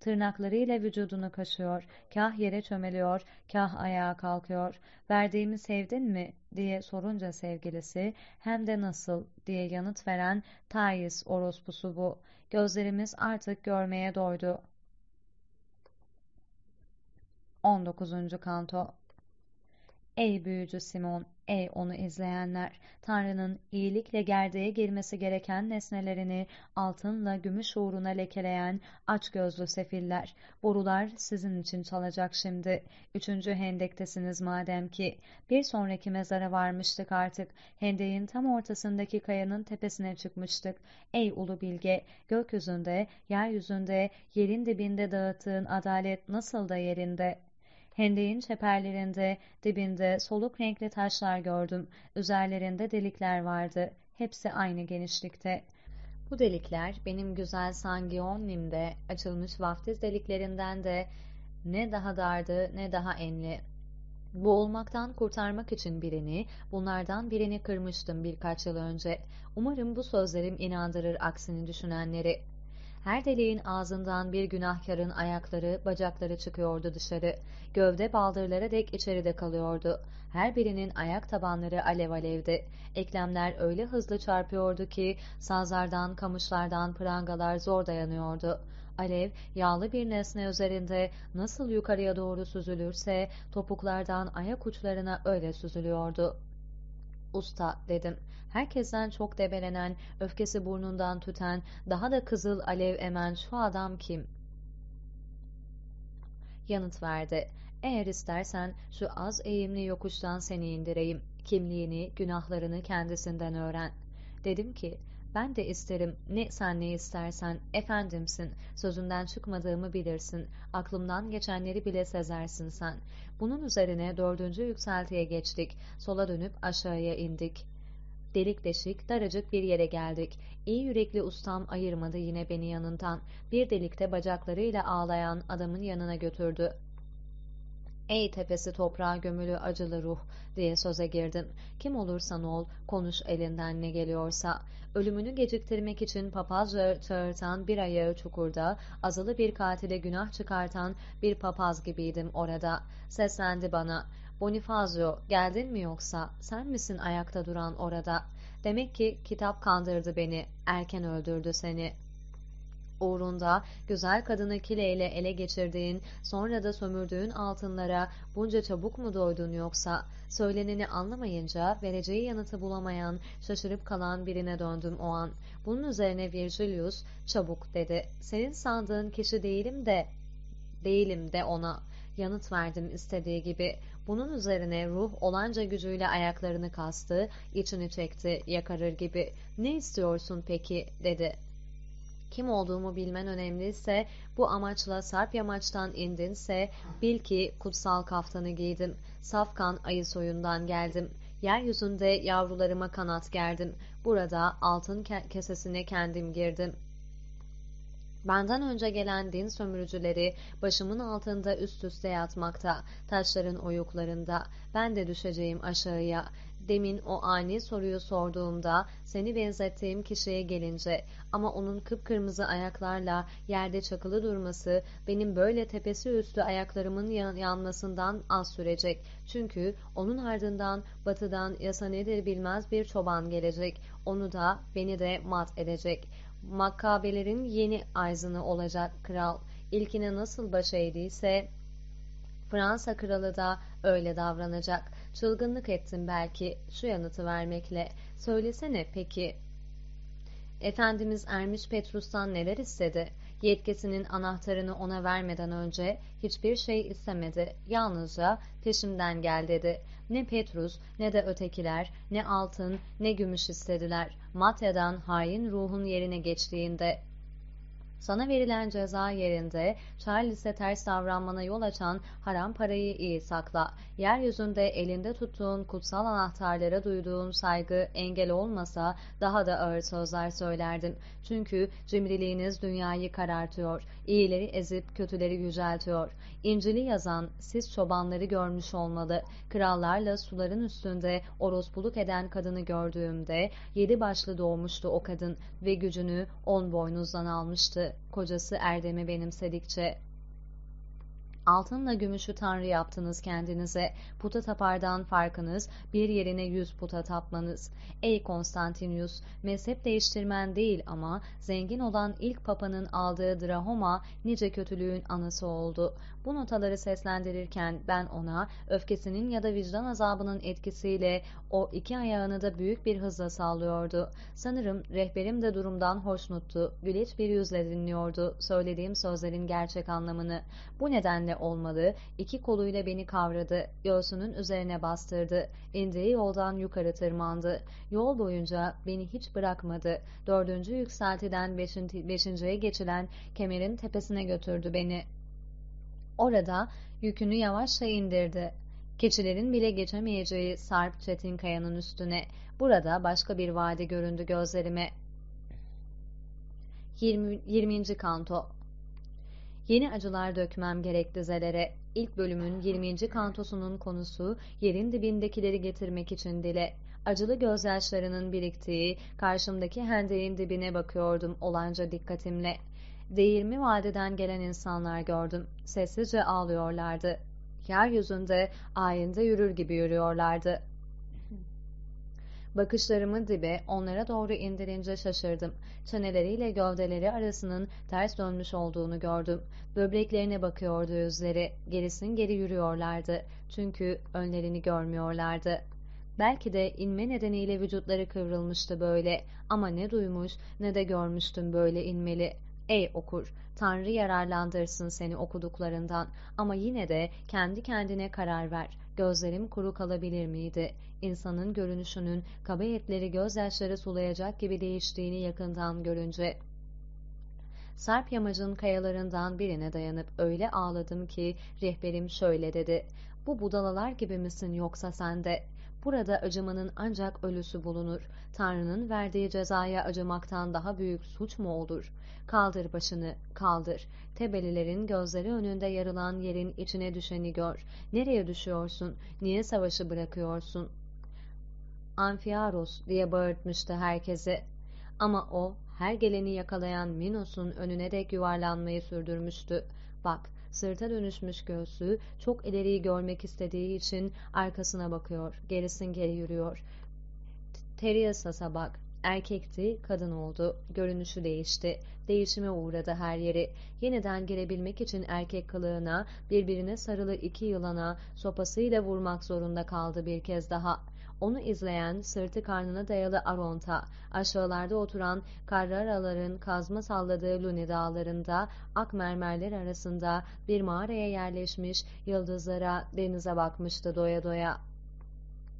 Tırnaklarıyla vücudunu kaşıyor, kah yere çömeliyor, kah ayağa kalkıyor. Verdiğimi sevdin mi diye sorunca sevgilisi, hem de nasıl diye yanıt veren Tayis orospusu bu. Gözlerimiz artık görmeye doydu. 19. Kanto Ey büyücü Simon, ey onu izleyenler, Tanrı'nın iyilikle gerdeğe girmesi gereken nesnelerini altınla gümüş uğruna lekeleyen aç gözlü sefiller, borular sizin için çalacak şimdi. Üçüncü hendektesiniz madem ki. Bir sonraki mezara varmıştık artık. Hendeğin tam ortasındaki kayanın tepesine çıkmıştık. Ey ulu bilge, gökyüzünde, yeryüzünde, yerin dibinde dağıttığın adalet nasıl da yerinde?'' Hendeğin çeperlerinde, dibinde soluk renkli taşlar gördüm. Üzerlerinde delikler vardı. Hepsi aynı genişlikte. Bu delikler benim güzel Sanguionim'de açılmış vaftiz deliklerinden de ne daha dardı ne daha enli. Boğulmaktan kurtarmak için birini, bunlardan birini kırmıştım birkaç yıl önce. Umarım bu sözlerim inandırır aksini düşünenleri. Her deliğin ağzından bir günahkarın ayakları, bacakları çıkıyordu dışarı. Gövde baldırlara dek içeride kalıyordu. Her birinin ayak tabanları alev alevdi. Eklemler öyle hızlı çarpıyordu ki sazlardan, kamışlardan prangalar zor dayanıyordu. Alev, yağlı bir nesne üzerinde nasıl yukarıya doğru süzülürse topuklardan ayak uçlarına öyle süzülüyordu. Usta dedim. Herkesten çok debelenen, öfkesi burnundan tüten, daha da kızıl alev emen şu adam kim? Yanıt verdi. Eğer istersen şu az eğimli yokuştan seni indireyim. Kimliğini, günahlarını kendisinden öğren. Dedim ki, ben de isterim. Ne sen ne istersen. Efendimsin. Sözünden çıkmadığımı bilirsin. Aklımdan geçenleri bile sezersin sen. Bunun üzerine dördüncü yükseltiye geçtik. Sola dönüp aşağıya indik. Delik deşik, daracık bir yere geldik. İyi yürekli ustam ayırmadı yine beni yanından. Bir delikte bacaklarıyla ağlayan adamın yanına götürdü. Ey tepesi toprağa gömülü acılı ruh diye söze girdim. Kim olursan ol, konuş elinden ne geliyorsa. Ölümünü geciktirmek için papaz çağırtan bir ayağı çukurda, azılı bir katile günah çıkartan bir papaz gibiydim orada. Seslendi bana. Bonifazio, geldin mi yoksa? Sen misin ayakta duran orada? Demek ki kitap kandırdı beni, erken öldürdü seni.'' Uğrunda güzel kadını kileyle ele geçirdiğin, sonra da sömürdüğün altınlara bunca çabuk mu doydun yoksa? Söyleneni anlamayınca vereceği yanıtı bulamayan, şaşırıp kalan birine döndüm o an. Bunun üzerine Virgilius çabuk dedi. Senin sandığın kişi değilim de, değilim de ona. Yanıt verdim istediği gibi. Bunun üzerine ruh olanca gücüyle ayaklarını kastı, içini çekti, yakarır gibi. Ne istiyorsun peki, dedi. Kim olduğumu bilmen önemliyse, bu amaçla sarp yamaçtan indinse, bil ki kutsal kaftanı giydim. Safkan ayı soyundan geldim. Yeryüzünde yavrularıma kanat gerdim. Burada altın kesesine kendim girdim. Benden önce gelen din sömürücüleri başımın altında üst üste yatmakta, taşların oyuklarında. Ben de düşeceğim aşağıya. Demin o ani soruyu sorduğumda seni benzettiğim kişiye gelince ama onun kıpkırmızı ayaklarla yerde çakılı durması benim böyle tepesi üstü ayaklarımın yanmasından az sürecek. Çünkü onun ardından batıdan yasa nedir bilmez bir çoban gelecek. Onu da beni de mat edecek. Makkabelerin yeni arzını olacak kral. İlkine nasıl baş eğdiyse Fransa kralı da öyle davranacak. Çılgınlık ettim belki şu yanıtı vermekle. Söylesene peki. Efendimiz Ermiş Petrus'tan neler istedi? Yetkisinin anahtarını ona vermeden önce hiçbir şey istemedi. Yalnızca peşimden gel dedi. Ne Petrus ne de ötekiler ne altın ne gümüş istediler. Matya'dan hain ruhun yerine geçtiğinde Sana verilen ceza yerinde Charles'e ters davranmana yol açan haram parayı iyi sakla. Yeryüzünde elinde tuttuğun kutsal anahtarlara duyduğun saygı engel olmasa daha da ağır sözler söylerdim. Çünkü cimriliğiniz dünyayı karartıyor, iyileri ezip kötüleri yüceltiyor. İncil'i yazan siz çobanları görmüş olmalı. Krallarla suların üstünde orospuluk eden kadını gördüğümde yedi başlı doğmuştu o kadın ve gücünü on boynuzdan almıştı kocası Erdem'i benimsedikçe. Altınla gümüşü tanrı yaptınız kendinize. Puta tapardan farkınız bir yerine yüz puta tapmanız. Ey Konstantinius, mezhep değiştirmen değil ama zengin olan ilk papanın aldığı drahoma nice kötülüğün anası oldu. Bu notaları seslendirirken ben ona öfkesinin ya da vicdan azabının etkisiyle o iki ayağını da büyük bir hızla sallıyordu. Sanırım rehberim de durumdan hoşnuttu. Güleç bir yüzle dinliyordu söylediğim sözlerin gerçek anlamını. Bu nedenle olmalı, iki koluyla beni kavradı, göğsünün üzerine bastırdı, indiği yoldan yukarı tırmandı. Yol boyunca beni hiç bırakmadı. Dördüncü yükseltiden beşinci, beşinciye geçilen kemerin tepesine götürdü beni. Orada yükünü yavaşça indirdi. Keçilerin bile geçemeyeceği Sarp Çetin kayanın üstüne. Burada başka bir vadi göründü gözlerime. 20. 20. Kanto Yeni acılar dökmem gerek dizelere. İlk bölümün 20. kantosunun konusu yerin dibindekileri getirmek için dile. Acılı gözyaşlarının biriktiği karşımdaki hendeğin dibine bakıyordum olanca dikkatimle. Değirmi vadeden gelen insanlar gördüm. Sessizce ağlıyorlardı. Yeryüzünde ayinde yürür gibi yürüyorlardı. Bakışlarımı dibe onlara doğru indirince şaşırdım. Çeneleriyle gövdeleri arasının ters dönmüş olduğunu gördüm. Böbreklerine bakıyordu yüzleri. Gerisin geri yürüyorlardı. Çünkü önlerini görmüyorlardı. Belki de inme nedeniyle vücutları kıvrılmıştı böyle. Ama ne duymuş ne de görmüştüm böyle inmeli. Ey okur, Tanrı yararlandırsın seni okuduklarından ama yine de kendi kendine karar ver. Gözlerim kuru kalabilir miydi? İnsanın görünüşünün kaba etleri gözyaşları sulayacak gibi değiştiğini yakından görünce. Sarp yamacın kayalarından birine dayanıp öyle ağladım ki rehberim şöyle dedi. Bu budalalar gibi misin yoksa sen de? Burada acımanın ancak ölüsü bulunur. Tanrı'nın verdiği cezaya acımaktan daha büyük suç mu olur? Kaldır başını, kaldır. Tebelilerin gözleri önünde yarılan yerin içine düşeni gör. Nereye düşüyorsun? Niye savaşı bırakıyorsun? Amfiaros diye bağırtmıştı herkese. Ama o her geleni yakalayan Minos'un önüne dek yuvarlanmayı sürdürmüştü. Bak, sırta dönüşmüş göğsü çok ileriyi görmek istediği için arkasına bakıyor, gerisin geri yürüyor. Teriasas'a bak, erkekti, kadın oldu, görünüşü değişti, değişime uğradı her yeri. Yeniden girebilmek için erkek kılığına, birbirine sarılı iki yılana sopasıyla vurmak zorunda kaldı bir kez daha.'' Onu izleyen, sırtı karnına dayalı Aronta, aşağılarda oturan Carrara'ların kazma salladığı Luni dağlarında, ak mermerler arasında bir mağaraya yerleşmiş, yıldızlara, denize bakmıştı doya doya.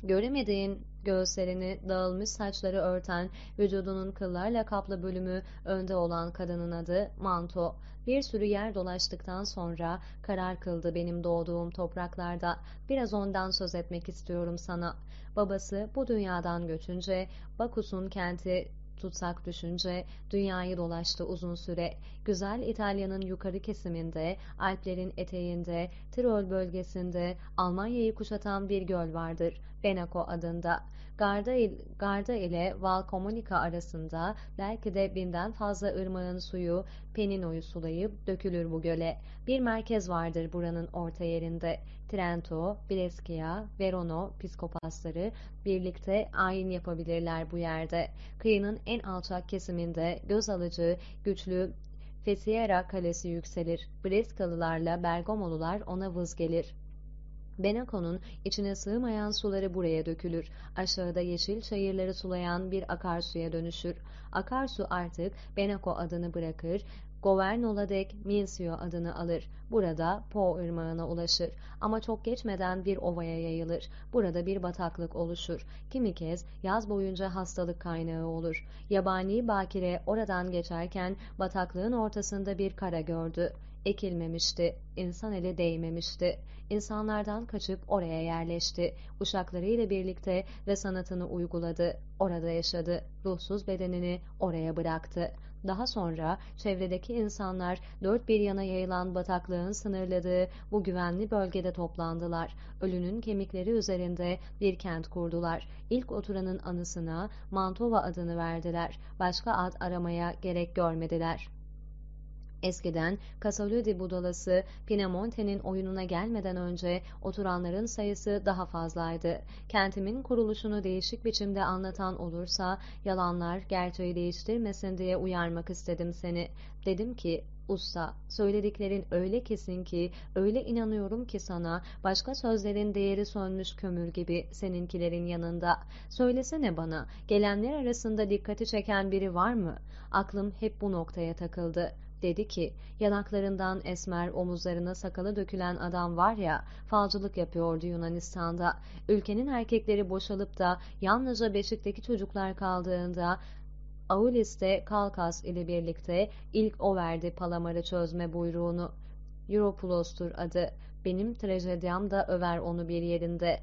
Göremediğin göğüslerini dağılmış saçları örten, vücudunun kıllarla kaplı bölümü önde olan kadının adı Manto. Bir sürü yer dolaştıktan sonra karar kıldı benim doğduğum topraklarda. Biraz ondan söz etmek istiyorum sana. Babası bu dünyadan göçünce Bakus'un kenti tutsak düşünce dünyayı dolaştı uzun süre. Güzel İtalya'nın yukarı kesiminde, Alplerin eteğinde, Tirol bölgesinde Almanya'yı kuşatan bir göl vardır. Benaco adında. Garda, il, Garda ile Valcomunica arasında belki de binden fazla ırmağın suyu Penino'yu sulayıp dökülür bu göle. Bir merkez vardır buranın orta yerinde. Trento, Brescia, Verona piskopasları birlikte ayin yapabilirler bu yerde. Kıyının en alçak kesiminde göz alıcı, güçlü Fesiera kalesi yükselir. Breskalılarla Bergamolular ona vız gelir. Benako'nun içine sığmayan suları buraya dökülür. Aşağıda yeşil çayırları sulayan bir akarsuya dönüşür. Akarsu artık Benako adını bırakır, Governola dek Milsio adını alır. Burada Po ırmağına ulaşır. Ama çok geçmeden bir ovaya yayılır. Burada bir bataklık oluşur. Kimi kez yaz boyunca hastalık kaynağı olur. Yabani bakire oradan geçerken bataklığın ortasında bir kara gördü. Ekilmemişti, insan eli değmemişti. İnsanlardan kaçıp oraya yerleşti. Uşaklarıyla birlikte ve sanatını uyguladı. Orada yaşadı. Ruhsuz bedenini oraya bıraktı. Daha sonra çevredeki insanlar dört bir yana yayılan bataklığın sınırladığı bu güvenli bölgede toplandılar. Ölünün kemikleri üzerinde bir kent kurdular. İlk oturanın anısına Mantova adını verdiler. Başka ad aramaya gerek görmediler.'' Eskiden Casaludi budalası Pinamonte'nin oyununa gelmeden önce oturanların sayısı daha fazlaydı. Kentimin kuruluşunu değişik biçimde anlatan olursa yalanlar gerçeği değiştirmesin diye uyarmak istedim seni. Dedim ki Usta, söylediklerin öyle kesin ki, öyle inanıyorum ki sana, başka sözlerin değeri sönmüş kömür gibi seninkilerin yanında. Söylesene bana, gelenler arasında dikkati çeken biri var mı? Aklım hep bu noktaya takıldı. Dedi ki, yanaklarından esmer, omuzlarına sakalı dökülen adam var ya, falcılık yapıyordu Yunanistan'da. Ülkenin erkekleri boşalıp da yalnızca Beşik'teki çocuklar kaldığında, Aulis'te Kalkas ile birlikte ilk o verdi Palamar'ı çözme buyruğunu. Europulos'tur adı. Benim trajedyam da över onu bir yerinde.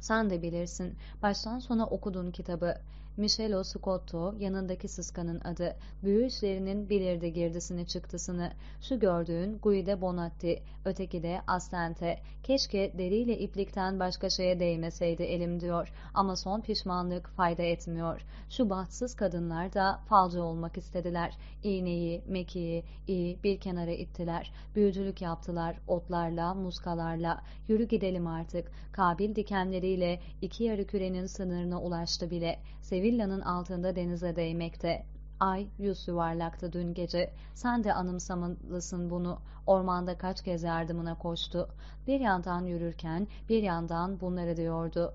Sen de bilirsin. Baştan sona okudun kitabı. Michelo Scotto yanındaki sıskanın adı. Büyü işlerinin bilirdi girdisini çıktısını. Şu gördüğün Guide Bonatti, öteki de Astente. Keşke deriyle iplikten başka şeye değmeseydi elim diyor. Ama son pişmanlık fayda etmiyor. Şu bahtsız kadınlar da falcı olmak istediler. İğneyi, mekiği, iyi bir kenara ittiler. Büyücülük yaptılar, otlarla, muskalarla. Yürü gidelim artık. Kabil dikenleriyle iki yarı kürenin sınırına ulaştı bile. Sevilla'nın altında denize değmekte. Ay yüz yuvarlaktı dün gece. Sen de anımsamalısın bunu. Ormanda kaç kez yardımına koştu. Bir yandan yürürken bir yandan bunları diyordu.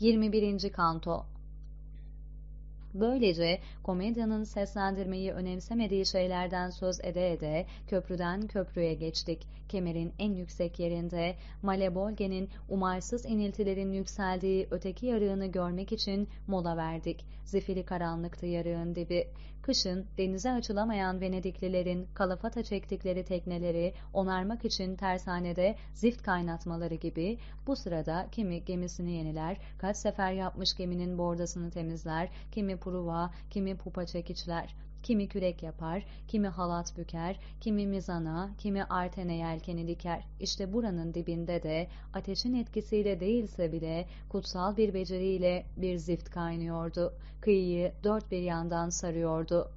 21. Kanto Böylece komedyanın seslendirmeyi önemsemediği şeylerden söz ede ede köprüden köprüye geçtik. Kemerin en yüksek yerinde Malebolge'nin umarsız iniltilerin yükseldiği öteki yarığını görmek için mola verdik. Zifiri karanlıktı yarığın dibi. Kışın denize açılamayan Venediklilerin kalafata çektikleri tekneleri onarmak için tersanede zift kaynatmaları gibi bu sırada kimi gemisini yeniler, kaç sefer yapmış geminin bordasını temizler, kimi pruva, kimi pupa çekiçler. Kimi kürek yapar, kimi halat büker, kimi mizana, kimi artene yelkeni diker. İşte buranın dibinde de ateşin etkisiyle değilse bile kutsal bir beceriyle bir zift kaynıyordu. Kıyıyı dört bir yandan sarıyordu.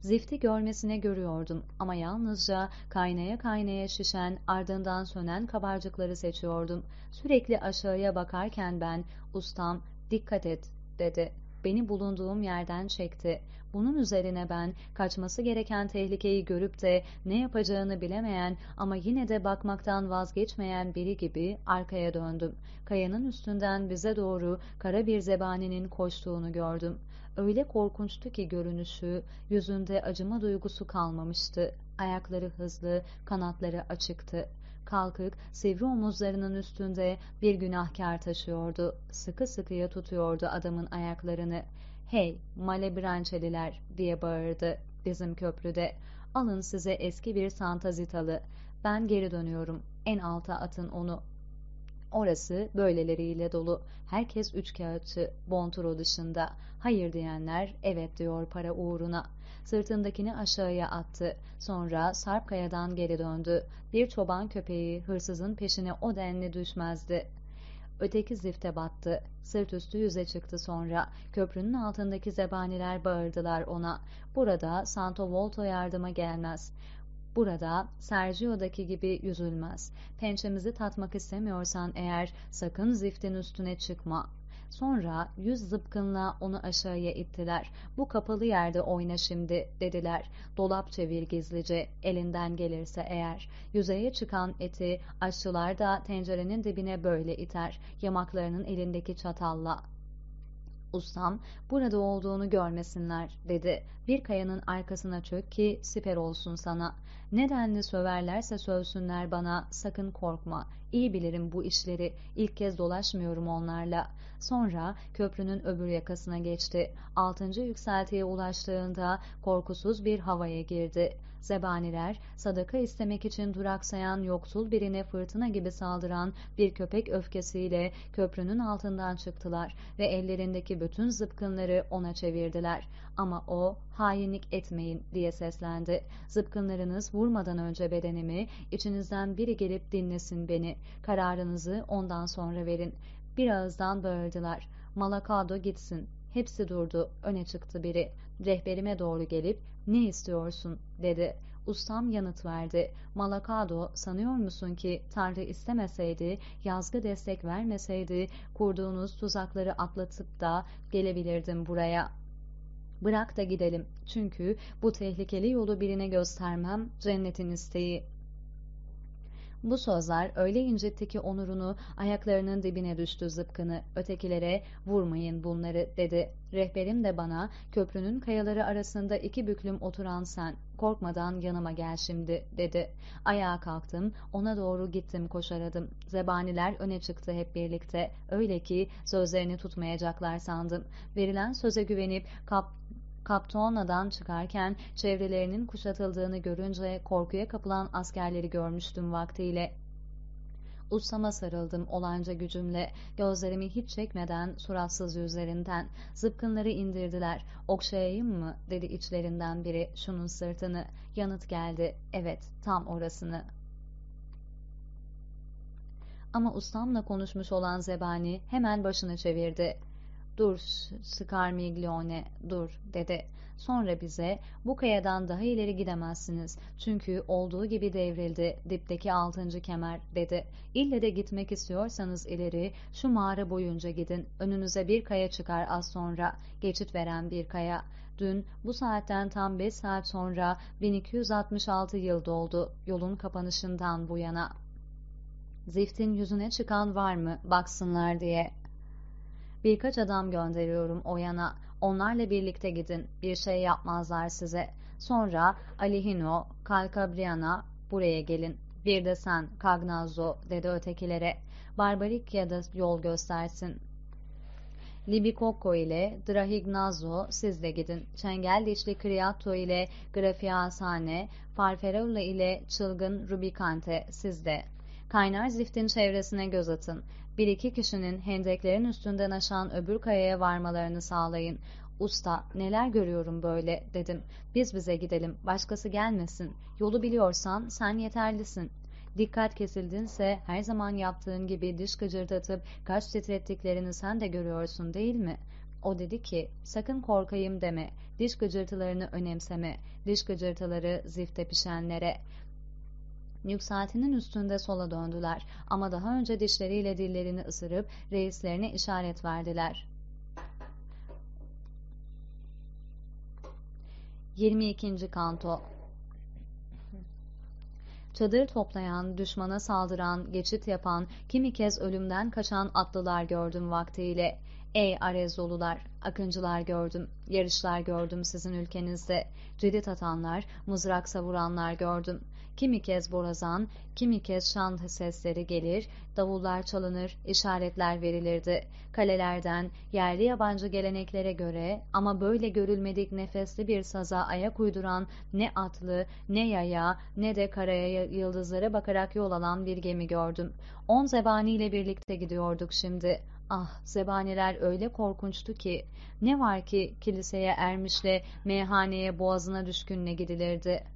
Zifti görmesine görüyordum ama yalnızca kaynaya kaynaya şişen ardından sönen kabarcıkları seçiyordum. Sürekli aşağıya bakarken ben ustam dikkat et dedi. Beni bulunduğum yerden çekti. Bunun üzerine ben kaçması gereken tehlikeyi görüp de ne yapacağını bilemeyen ama yine de bakmaktan vazgeçmeyen biri gibi arkaya döndüm. Kayanın üstünden bize doğru kara bir zebaninin koştuğunu gördüm. Öyle korkunçtu ki görünüşü, yüzünde acıma duygusu kalmamıştı. Ayakları hızlı, kanatları açıktı. Kalkık, sivri omuzlarının üstünde bir günahkar taşıyordu. Sıkı sıkıya tutuyordu adamın ayaklarını. Hey, malebrançeliler diye bağırdı bizim köprüde. Alın size eski bir Santa Zitalı. Ben geri dönüyorum. En alta atın onu. Orası böyleleriyle dolu. Herkes üç kağıtçı, Bonturo dışında. Hayır diyenler evet diyor para uğruna. Sırtındakini aşağıya attı. Sonra Sarp kayadan geri döndü. Bir çoban köpeği hırsızın peşine o denli düşmezdi. Öteki zifte battı. Sırt üstü yüze çıktı sonra. Köprünün altındaki zebaniler bağırdılar ona. Burada Santo Volto yardıma gelmez. Burada Sergio'daki gibi yüzülmez. Pençemizi tatmak istemiyorsan eğer sakın ziftin üstüne çıkma. Sonra yüz zıpkınla onu aşağıya ittiler. Bu kapalı yerde oyna şimdi dediler. Dolap çevir gizlice elinden gelirse eğer. Yüzeye çıkan eti aşçılar da tencerenin dibine böyle iter. Yamaklarının elindeki çatalla. Ustam, burada olduğunu görmesinler, dedi. Bir kayanın arkasına çök ki siper olsun sana. Nedenli söverlerse sövsünler bana, sakın korkma. İyi bilirim bu işleri, ilk kez dolaşmıyorum onlarla. Sonra köprünün öbür yakasına geçti. Altıncı yükseltiye ulaştığında korkusuz bir havaya girdi. Zebaniler, sadaka istemek için duraksayan yoksul birine fırtına gibi saldıran bir köpek öfkesiyle köprünün altından çıktılar ve ellerindeki bütün zıpkınları ona çevirdiler. Ama o, hainlik etmeyin diye seslendi. Zıpkınlarınız vurmadan önce bedenimi, içinizden biri gelip dinlesin beni. Kararınızı ondan sonra verin. Bir ağızdan bağırdılar. Malakado gitsin. Hepsi durdu. Öne çıktı biri. Rehberime doğru gelip ne istiyorsun dedi. Ustam yanıt verdi. Malakado sanıyor musun ki Tanrı istemeseydi, yazgı destek vermeseydi kurduğunuz tuzakları atlatıp da gelebilirdim buraya. Bırak da gidelim. Çünkü bu tehlikeli yolu birine göstermem cennetin isteği. Bu sözler öyle incitti ki onurunu ayaklarının dibine düştü zıpkını. Ötekilere vurmayın bunları dedi. Rehberim de bana köprünün kayaları arasında iki büklüm oturan sen. Korkmadan yanıma gel şimdi dedi. Ayağa kalktım ona doğru gittim koşaradım. Zebaniler öne çıktı hep birlikte. Öyle ki sözlerini tutmayacaklar sandım. Verilen söze güvenip kap Kaptona'dan çıkarken çevrelerinin kuşatıldığını görünce korkuya kapılan askerleri görmüştüm vaktiyle. Ustama sarıldım olanca gücümle, gözlerimi hiç çekmeden suratsız yüzlerinden. Zıpkınları indirdiler. Okşayayım mı? dedi içlerinden biri şunun sırtını. Yanıt geldi. Evet, tam orasını. Ama ustamla konuşmuş olan zebani hemen başını çevirdi. Dur Scarmiglione, dur dedi. Sonra bize bu kayadan daha ileri gidemezsiniz. Çünkü olduğu gibi devrildi dipteki altıncı kemer dedi. İlle de gitmek istiyorsanız ileri şu mağara boyunca gidin. Önünüze bir kaya çıkar az sonra. Geçit veren bir kaya. Dün bu saatten tam 5 saat sonra 1266 yıl doldu yolun kapanışından bu yana. Ziftin yüzüne çıkan var mı baksınlar diye. Birkaç adam gönderiyorum o yana. Onlarla birlikte gidin. Bir şey yapmazlar size. Sonra Alihino, Kalkabriana buraya gelin. Bir de sen, Cagnazzo dedi ötekilere. Barbarikya'da yol göstersin. Libikoko ile Drahignazzo siz de gidin. Çengel dişli Kriato ile Grafiasane, Farferolla ile Çılgın Rubicante siz de. Kaynar ziftin çevresine göz atın. Bir iki kişinin hendeklerin üstünden aşan öbür kayaya varmalarını sağlayın. Usta, neler görüyorum böyle, dedim. Biz bize gidelim, başkası gelmesin. Yolu biliyorsan sen yeterlisin. Dikkat kesildinse her zaman yaptığın gibi diş gıcırdatıp kaç titrettiklerini sen de görüyorsun değil mi? O dedi ki, sakın korkayım deme, diş gıcırtılarını önemseme, diş gıcırtıları zifte pişenlere. Yükseltinin üstünde sola döndüler ama daha önce dişleriyle dillerini ısırıp reislerine işaret verdiler. 22. Kanto Çadır toplayan, düşmana saldıran, geçit yapan, kimi kez ölümden kaçan atlılar gördüm vaktiyle. Ey Arezolular, akıncılar gördüm, yarışlar gördüm sizin ülkenizde, cidit atanlar, mızrak savuranlar gördüm. Kimi kez borazan, kimi kez şan sesleri gelir, davullar çalınır, işaretler verilirdi. Kalelerden yerli yabancı geleneklere göre ama böyle görülmedik nefesli bir saza ayak uyduran ne atlı, ne yaya, ne de karaya yıldızlara bakarak yol alan bir gemi gördüm. On zebaniyle birlikte gidiyorduk şimdi. Ah, zebaniler öyle korkunçtu ki, ne var ki kiliseye ermişle meyhaneye boğazına düşkünle gidilirdi.''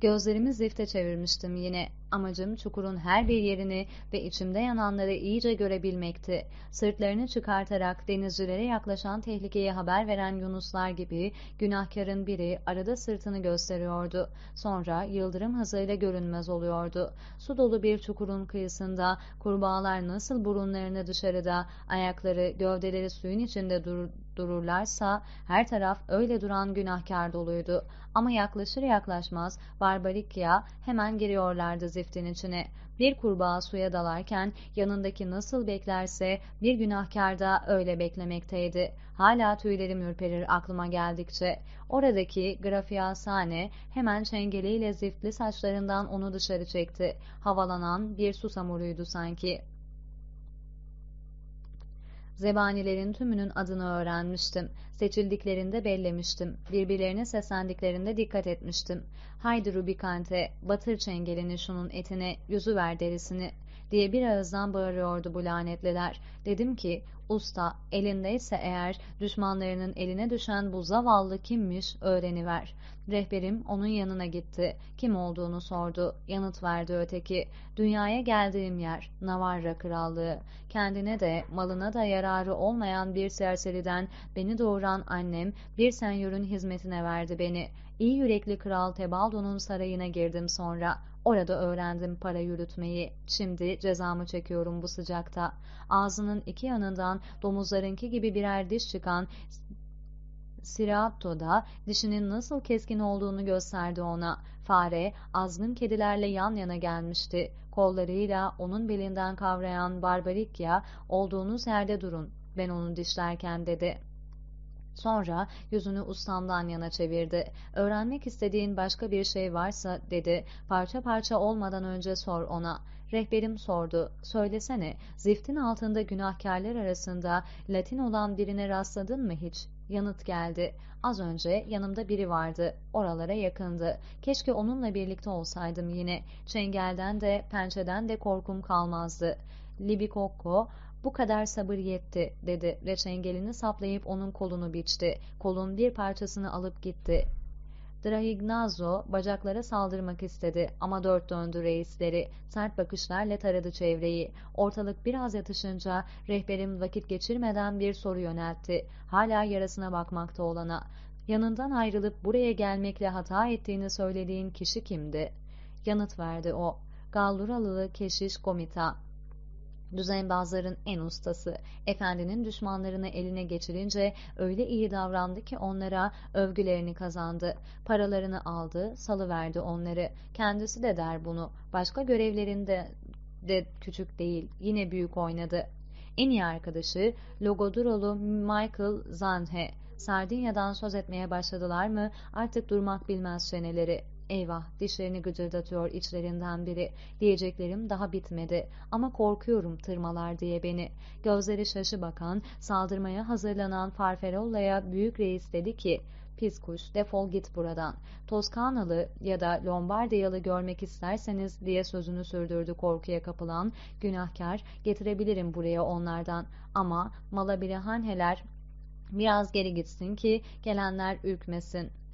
Gözlerimi zifte çevirmiştim yine. Amacım çukurun her bir yerini ve içimde yananları iyice görebilmekti. Sırtlarını çıkartarak denizcilere yaklaşan tehlikeyi haber veren yunuslar gibi günahkarın biri arada sırtını gösteriyordu. Sonra yıldırım hızıyla görünmez oluyordu. Su dolu bir çukurun kıyısında kurbağalar nasıl burunlarını dışarıda, ayakları, gövdeleri suyun içinde dur dururlarsa her taraf öyle duran günahkar doluydu. Ama yaklaşır yaklaşmaz Barbarikya hemen giriyorlardı ziftin içine. Bir kurbağa suya dalarken yanındaki nasıl beklerse bir günahkar da öyle beklemekteydi. Hala tüylerim ürperir aklıma geldikçe. Oradaki grafiyasane hemen çengeliyle ziftli saçlarından onu dışarı çekti. Havalanan bir susamuruydu sanki. Zebanilerin tümünün adını öğrenmiştim. Seçildiklerinde bellemiştim. Birbirlerine seslendiklerinde dikkat etmiştim. Haydi Rubikante, batır çengelini şunun etine, yüzüver derisini diye bir ağızdan bağırıyordu bu lanetliler. Dedim ki, usta elindeyse eğer düşmanlarının eline düşen bu zavallı kimmiş öğreniver. Rehberim onun yanına gitti. Kim olduğunu sordu. Yanıt verdi öteki. Dünyaya geldiğim yer, Navarra Krallığı. Kendine de malına da yararı olmayan bir serseriden beni doğuran annem bir senyörün hizmetine verdi beni. İyi yürekli Kral Tebaldo'nun sarayına girdim sonra. Orada öğrendim para yürütmeyi. Şimdi cezamı çekiyorum bu sıcakta. Ağzının iki yanından domuzlarınki gibi birer diş çıkan da dişinin nasıl keskin olduğunu gösterdi ona. Fare azgın kedilerle yan yana gelmişti. Kollarıyla onun belinden kavrayan Barbarikya olduğunuz yerde durun. Ben onu dişlerken dedi. Sonra yüzünü ustamdan yana çevirdi. Öğrenmek istediğin başka bir şey varsa dedi. Parça parça olmadan önce sor ona. Rehberim sordu. Söylesene, ziftin altında günahkarlar arasında Latin olan birine rastladın mı hiç? Yanıt geldi. Az önce yanımda biri vardı. Oralara yakındı. Keşke onunla birlikte olsaydım yine. Çengelden de pençeden de korkum kalmazdı. Libikokko bu kadar sabır yetti dedi ve çengelini saplayıp onun kolunu biçti. Kolun bir parçasını alıp gitti. Drahignazzo bacaklara saldırmak istedi ama dört döndü reisleri. Sert bakışlarla taradı çevreyi. Ortalık biraz yatışınca rehberim vakit geçirmeden bir soru yöneltti. Hala yarasına bakmakta olana. Yanından ayrılıp buraya gelmekle hata ettiğini söylediğin kişi kimdi? Yanıt verdi o. Galluralılı keşiş komita. Düzenbazların en ustası, efendinin düşmanlarını eline geçirince öyle iyi davrandı ki onlara övgülerini kazandı. Paralarını aldı, salıverdi onları. Kendisi de der bunu. Başka görevlerinde de küçük değil, yine büyük oynadı. En iyi arkadaşı Logodurolu Michael Zanhe. Sardinya'dan söz etmeye başladılar mı artık durmak bilmez çeneleri. Eyvah dişlerini gıcırdatıyor içlerinden biri. Diyeceklerim daha bitmedi ama korkuyorum tırmalar diye beni. Gözleri şaşı bakan, saldırmaya hazırlanan Farferolla'ya büyük reis dedi ki Pis kuş defol git buradan. Toskanalı ya da Lombardiyalı görmek isterseniz diye sözünü sürdürdü korkuya kapılan günahkar getirebilirim buraya onlardan ama Malabirehanheler biraz geri gitsin ki gelenler ürkmesin.''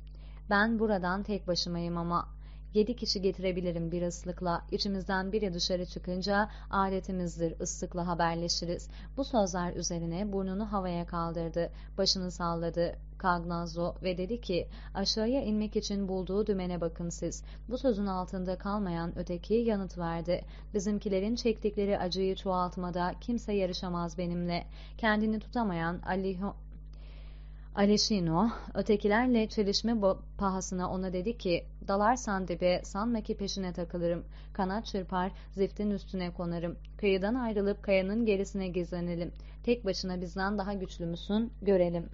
Ben buradan tek başımayım ama yedi kişi getirebilirim bir ıslıkla. İçimizden biri dışarı çıkınca adetimizdir ıslıkla haberleşiriz. Bu sözler üzerine burnunu havaya kaldırdı. Başını salladı. Cagnazzo ve dedi ki aşağıya inmek için bulduğu dümene bakın siz. Bu sözün altında kalmayan öteki yanıt verdi. Bizimkilerin çektikleri acıyı çoğaltmada kimse yarışamaz benimle. Kendini tutamayan Aliho Aleshino, ötekilerle çelişme pahasına ona dedi ki, dalarsan dibe sanma ki peşine takılırım. Kanat çırpar, ziftin üstüne konarım. Kıyıdan ayrılıp kayanın gerisine gizlenelim. Tek başına bizden daha güçlü müsün, görelim.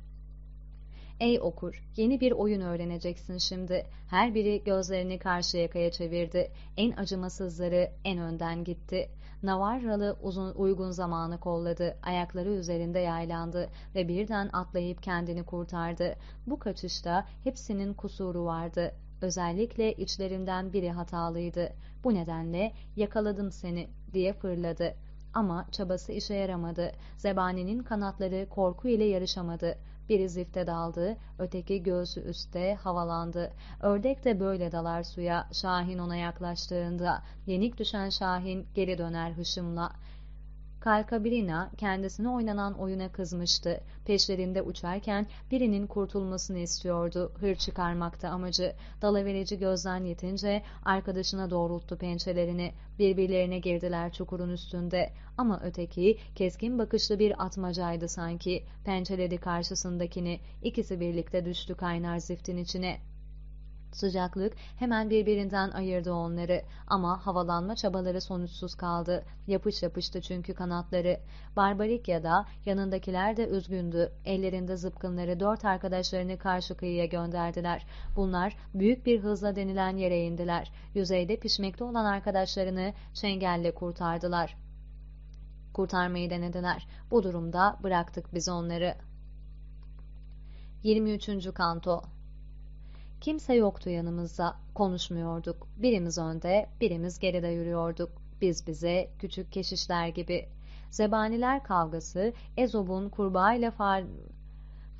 Ey okur, yeni bir oyun öğreneceksin şimdi. Her biri gözlerini karşı yakaya çevirdi. En acımasızları en önden gitti. Navarralı uzun uygun zamanı kolladı, ayakları üzerinde yaylandı ve birden atlayıp kendini kurtardı. Bu kaçışta hepsinin kusuru vardı. Özellikle içlerinden biri hatalıydı. Bu nedenle yakaladım seni diye fırladı. Ama çabası işe yaramadı. Zebaninin kanatları korku ile yarışamadı. Biri zifte daldı, öteki göğsü üstte havalandı. Ördek de böyle dalar suya, Şahin ona yaklaştığında. Yenik düşen Şahin geri döner hışımla. Kalkabrina kendisine oynanan oyuna kızmıştı. Peşlerinde uçarken birinin kurtulmasını istiyordu. Hır çıkarmakta amacı. Dalaverici gözden yetince arkadaşına doğrulttu pençelerini. Birbirlerine girdiler çukurun üstünde. Ama öteki keskin bakışlı bir atmacaydı sanki. Pençeledi karşısındakini. İkisi birlikte düştü kaynar ziftin içine. Sıcaklık hemen birbirinden ayırdı onları ama havalanma çabaları sonuçsuz kaldı. Yapış yapıştı çünkü kanatları. Barbarik ya da yanındakiler de üzgündü. Ellerinde zıpkınları dört arkadaşlarını karşı kıyıya gönderdiler. Bunlar büyük bir hızla denilen yere indiler. Yüzeyde pişmekte olan arkadaşlarını çengelle kurtardılar. Kurtarmayı denediler. Bu durumda bıraktık biz onları. 23. Kanto Kimse yoktu yanımızda, konuşmuyorduk. Birimiz önde, birimiz geride yürüyorduk. Biz bize küçük keşişler gibi. Zebaniler kavgası Ezob'un kurbağa ile far,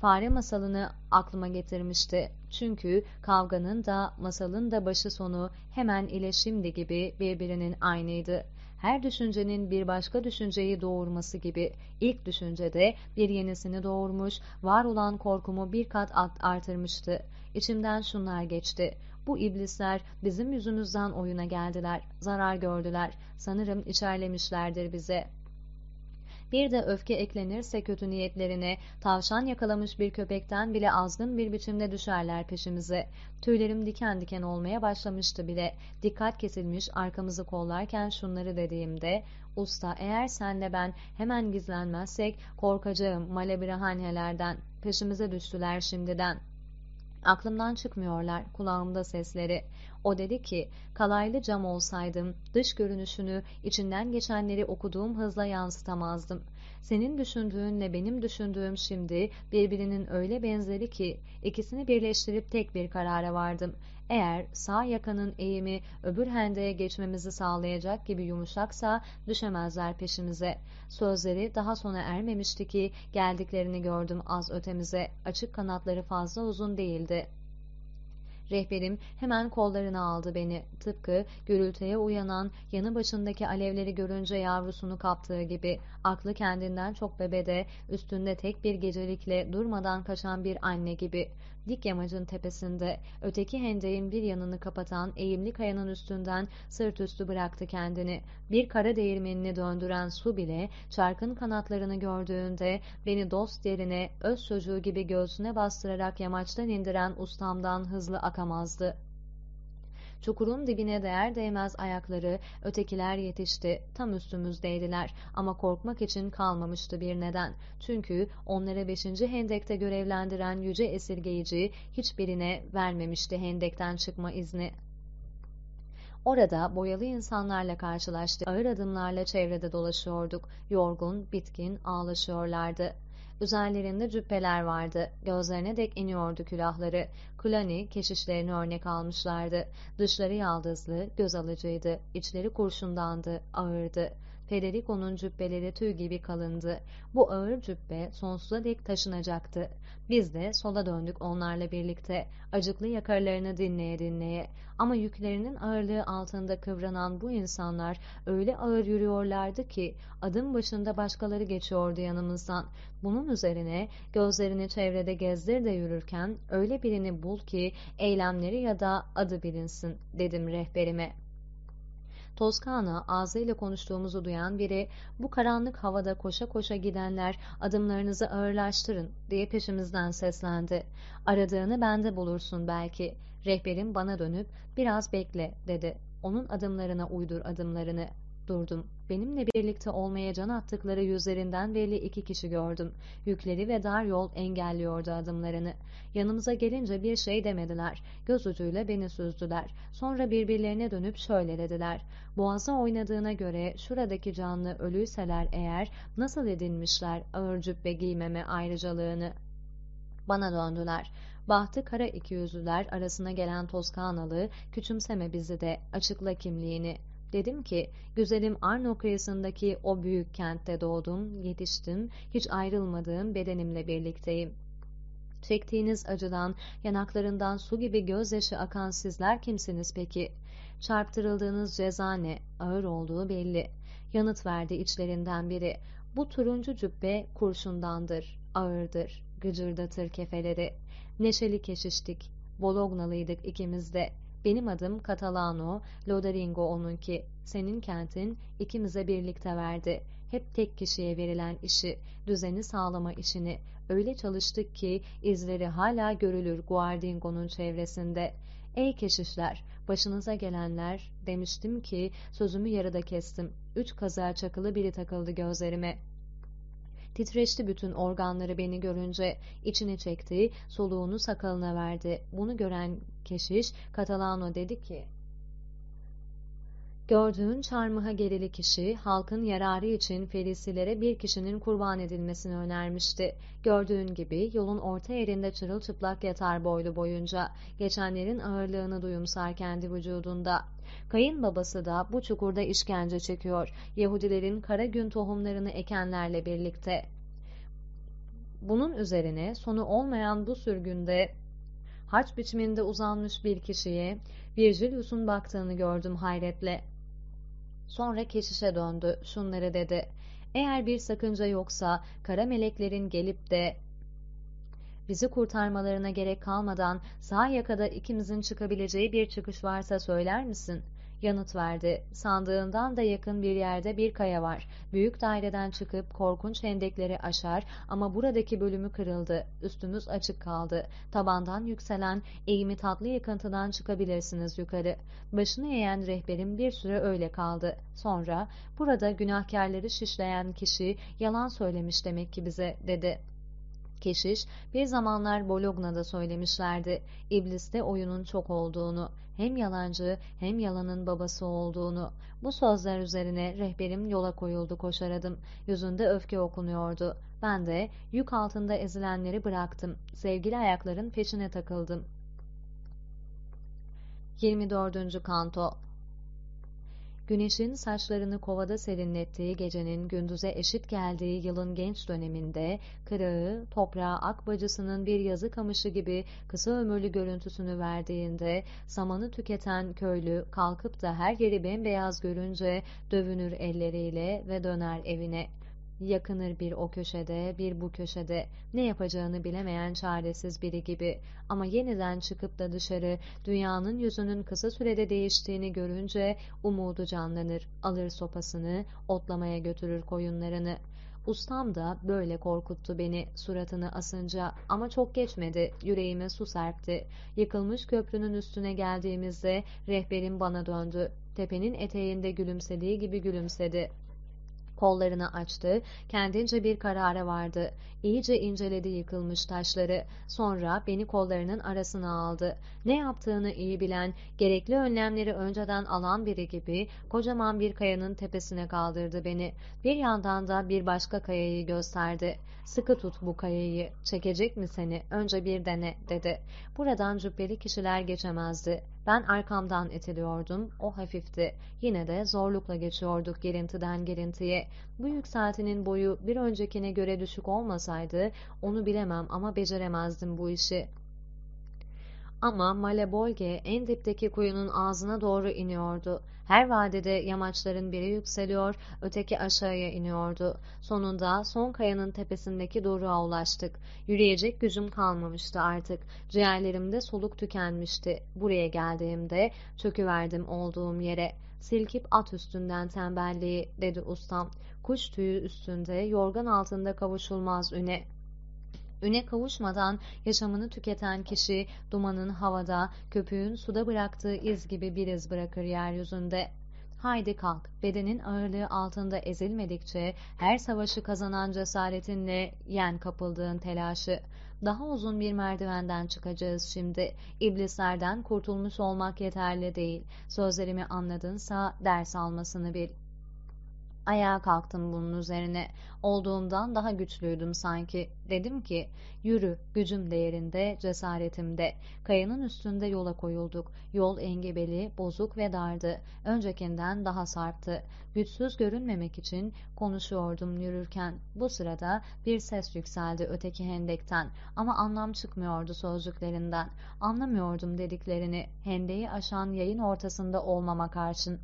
fare masalını aklıma getirmişti. Çünkü kavganın da masalın da başı sonu hemen ile şimdi gibi birbirinin aynıydı. Her düşüncenin bir başka düşünceyi doğurması gibi ilk düşüncede bir yenisini doğurmuş, var olan korkumu bir kat artırmıştı. İçimden şunlar geçti. Bu iblisler bizim yüzümüzden oyuna geldiler, zarar gördüler. Sanırım içerlemişlerdir bize. Bir de öfke eklenirse kötü niyetlerine, tavşan yakalamış bir köpekten bile azgın bir biçimde düşerler peşimize. Tüylerim diken diken olmaya başlamıştı bile. Dikkat kesilmiş arkamızı kollarken şunları dediğimde, Usta eğer senle ben hemen gizlenmezsek korkacağım malebrahanelerden. Peşimize düştüler şimdiden.'' Aklımdan çıkmıyorlar, kulağımda sesleri. O dedi ki, kalaylı cam olsaydım, dış görünüşünü, içinden geçenleri okuduğum hızla yansıtamazdım. Senin düşündüğünle benim düşündüğüm şimdi birbirinin öyle benzeri ki, ikisini birleştirip tek bir karara vardım. Eğer sağ yakanın eğimi öbür hendeye geçmemizi sağlayacak gibi yumuşaksa düşemezler peşimize. Sözleri daha sona ermemişti ki geldiklerini gördüm az ötemize. Açık kanatları fazla uzun değildi. Rehberim hemen kollarına aldı beni. Tıpkı gürültüye uyanan yanı başındaki alevleri görünce yavrusunu kaptığı gibi. Aklı kendinden çok bebede, üstünde tek bir gecelikle durmadan kaçan bir anne gibi dik yamacın tepesinde, öteki hendeğin bir yanını kapatan eğimli kayanın üstünden sırt üstü bıraktı kendini. Bir kara değirmenini döndüren su bile çarkın kanatlarını gördüğünde beni dost yerine öz çocuğu gibi göğsüne bastırarak yamaçtan indiren ustamdan hızlı akamazdı. Çukurun dibine değer değmez ayakları, ötekiler yetişti, tam üstümüzdeydiler ama korkmak için kalmamıştı bir neden. Çünkü onları beşinci hendekte görevlendiren yüce esirgeyici hiçbirine vermemişti hendekten çıkma izni. Orada boyalı insanlarla karşılaştık. Ağır adımlarla çevrede dolaşıyorduk. Yorgun, bitkin, ağlaşıyorlardı. Üzerlerinde cübbeler vardı. Gözlerine dek iniyordu külahları. Kulani keşişlerini örnek almışlardı. Dışları yaldızlı, göz alıcıydı. İçleri kurşundandı, ağırdı. Federico'nun cübbeleri tüy gibi kalındı. Bu ağır cübbe sonsuza dek taşınacaktı. Biz de sola döndük onlarla birlikte, acıklı yakarlarını dinleye dinleye. Ama yüklerinin ağırlığı altında kıvranan bu insanlar öyle ağır yürüyorlardı ki adım başında başkaları geçiyordu yanımızdan. Bunun üzerine gözlerini çevrede gezdir de yürürken öyle birini bul ki eylemleri ya da adı bilinsin dedim rehberime. Toskana ağzıyla konuştuğumuzu duyan biri bu karanlık havada koşa koşa gidenler adımlarınızı ağırlaştırın diye peşimizden seslendi. Aradığını bende bulursun belki. Rehberim bana dönüp biraz bekle dedi. Onun adımlarına uydur adımlarını. Durdum. Benimle birlikte olmaya can attıkları yüzlerinden belli iki kişi gördüm. Yükleri ve dar yol engelliyordu adımlarını. Yanımıza gelince bir şey demediler. Göz ucuyla beni süzdüler. Sonra birbirlerine dönüp şöyle dediler. Boğaza oynadığına göre şuradaki canlı ölüyseler eğer nasıl edinmişler ağır cübbe giymeme ayrıcalığını. Bana döndüler. Bahtı kara iki yüzlüler arasına gelen Toskanalı küçümseme bizi de açıkla kimliğini. Dedim ki, güzelim Arno kıyısındaki o büyük kentte doğdum, yetiştim, hiç ayrılmadığım bedenimle birlikteyim. Çektiğiniz acıdan, yanaklarından su gibi gözyaşı akan sizler kimsiniz peki? Çarptırıldığınız ceza ne? Ağır olduğu belli. Yanıt verdi içlerinden biri. Bu turuncu cübbe kurşundandır, ağırdır, gıcırdatır kefeleri. Neşeli keşiştik, Bolognalıydık ikimiz de. Benim adım Catalano, Lodaringo onunki. Senin kentin ikimize birlikte verdi. Hep tek kişiye verilen işi, düzeni sağlama işini. Öyle çalıştık ki izleri hala görülür Guardingo'nun çevresinde. Ey keşişler, başınıza gelenler, demiştim ki sözümü yarıda kestim. Üç kaza çakılı biri takıldı gözlerime. Titreşti bütün organları beni görünce, içini çekti, soluğunu sakalına verdi. Bunu gören keşiş, Catalano dedi ki, Gördüğün çarmıha gerili kişi, halkın yararı için felisilere bir kişinin kurban edilmesini önermişti. Gördüğün gibi yolun orta yerinde çırılçıplak yatar boylu boyunca, geçenlerin ağırlığını duyumsar kendi vücudunda. Kayınbabası da bu çukurda işkence çekiyor, Yahudilerin kara gün tohumlarını ekenlerle birlikte. Bunun üzerine sonu olmayan bu sürgünde harç biçiminde uzanmış bir kişiye Virgilius'un baktığını gördüm hayretle. Sonra keşişe döndü, şunları dedi. Eğer bir sakınca yoksa kara meleklerin gelip de bizi kurtarmalarına gerek kalmadan sağ yakada ikimizin çıkabileceği bir çıkış varsa söyler misin?'' Yanıt verdi. Sandığından da yakın bir yerde bir kaya var. Büyük daireden çıkıp korkunç hendekleri aşar ama buradaki bölümü kırıldı. Üstümüz açık kaldı. Tabandan yükselen eğimi tatlı yıkıntıdan çıkabilirsiniz yukarı. Başını eğen rehberim bir süre öyle kaldı. Sonra burada günahkarları şişleyen kişi yalan söylemiş demek ki bize dedi. Keşiş bir zamanlar Bologna'da söylemişlerdi. İbliste oyunun çok olduğunu, hem yalancı hem yalanın babası olduğunu. Bu sözler üzerine rehberim yola koyuldu koşar adım. Yüzünde öfke okunuyordu. Ben de yük altında ezilenleri bıraktım. Sevgili ayakların peşine takıldım. 24. Kanto Güneşin saçlarını kovada serinlettiği gecenin gündüze eşit geldiği yılın genç döneminde, kırağı, toprağa ak bacısının bir yazı kamışı gibi kısa ömürlü görüntüsünü verdiğinde, samanı tüketen köylü kalkıp da her yeri bembeyaz görünce dövünür elleriyle ve döner evine. Yakınır bir o köşede, bir bu köşede, ne yapacağını bilemeyen çaresiz biri gibi. Ama yeniden çıkıp da dışarı, dünyanın yüzünün kısa sürede değiştiğini görünce umudu canlanır, alır sopasını, otlamaya götürür koyunlarını. Ustam da böyle korkuttu beni suratını asınca ama çok geçmedi yüreğime su serpti. Yıkılmış köprünün üstüne geldiğimizde rehberim bana döndü. Tepenin eteğinde gülümsediği gibi gülümsedi. Kollarını açtı, kendince bir karara vardı. İyice inceledi yıkılmış taşları. Sonra beni kollarının arasına aldı. Ne yaptığını iyi bilen, gerekli önlemleri önceden alan biri gibi kocaman bir kayanın tepesine kaldırdı beni. Bir yandan da bir başka kayayı gösterdi. Sıkı tut bu kayayı, çekecek mi seni? Önce bir dene, dedi. Buradan cübbeli kişiler geçemezdi. Ben arkamdan itiliyordum, o hafifti. Yine de zorlukla geçiyorduk gerintiden gerintiye. Bu yükseltinin boyu bir öncekine göre düşük olmasaydı, onu bilemem ama beceremezdim bu işi. Ama Malebolge en dipteki kuyunun ağzına doğru iniyordu. Her vadede yamaçların biri yükseliyor, öteki aşağıya iniyordu. Sonunda son kayanın tepesindeki doruğa ulaştık. Yürüyecek gücüm kalmamıştı artık. Ciğerlerimde soluk tükenmişti. Buraya geldiğimde çöküverdim olduğum yere. Silkip at üstünden tembelliği, dedi ustam. Kuş tüyü üstünde, yorgan altında kavuşulmaz üne. Üne kavuşmadan yaşamını tüketen kişi dumanın havada, köpüğün suda bıraktığı iz gibi bir iz bırakır yeryüzünde. Haydi kalk, bedenin ağırlığı altında ezilmedikçe, her savaşı kazanan cesaretinle yen kapıldığın telaşı. Daha uzun bir merdivenden çıkacağız şimdi. İblislerden kurtulmuş olmak yeterli değil. Sözlerimi anladınsa ders almasını bil. Ayağa kalktım bunun üzerine. Olduğumdan daha güçlüydüm sanki. Dedim ki, yürü, gücüm değerinde, cesaretimde. Kayanın üstünde yola koyulduk. Yol engebeli, bozuk ve dardı. Öncekinden daha sarptı. Güçsüz görünmemek için konuşuyordum yürürken. Bu sırada bir ses yükseldi öteki hendekten. Ama anlam çıkmıyordu sözcüklerinden. Anlamıyordum dediklerini. Hendeyi aşan yayın ortasında olmama karşın.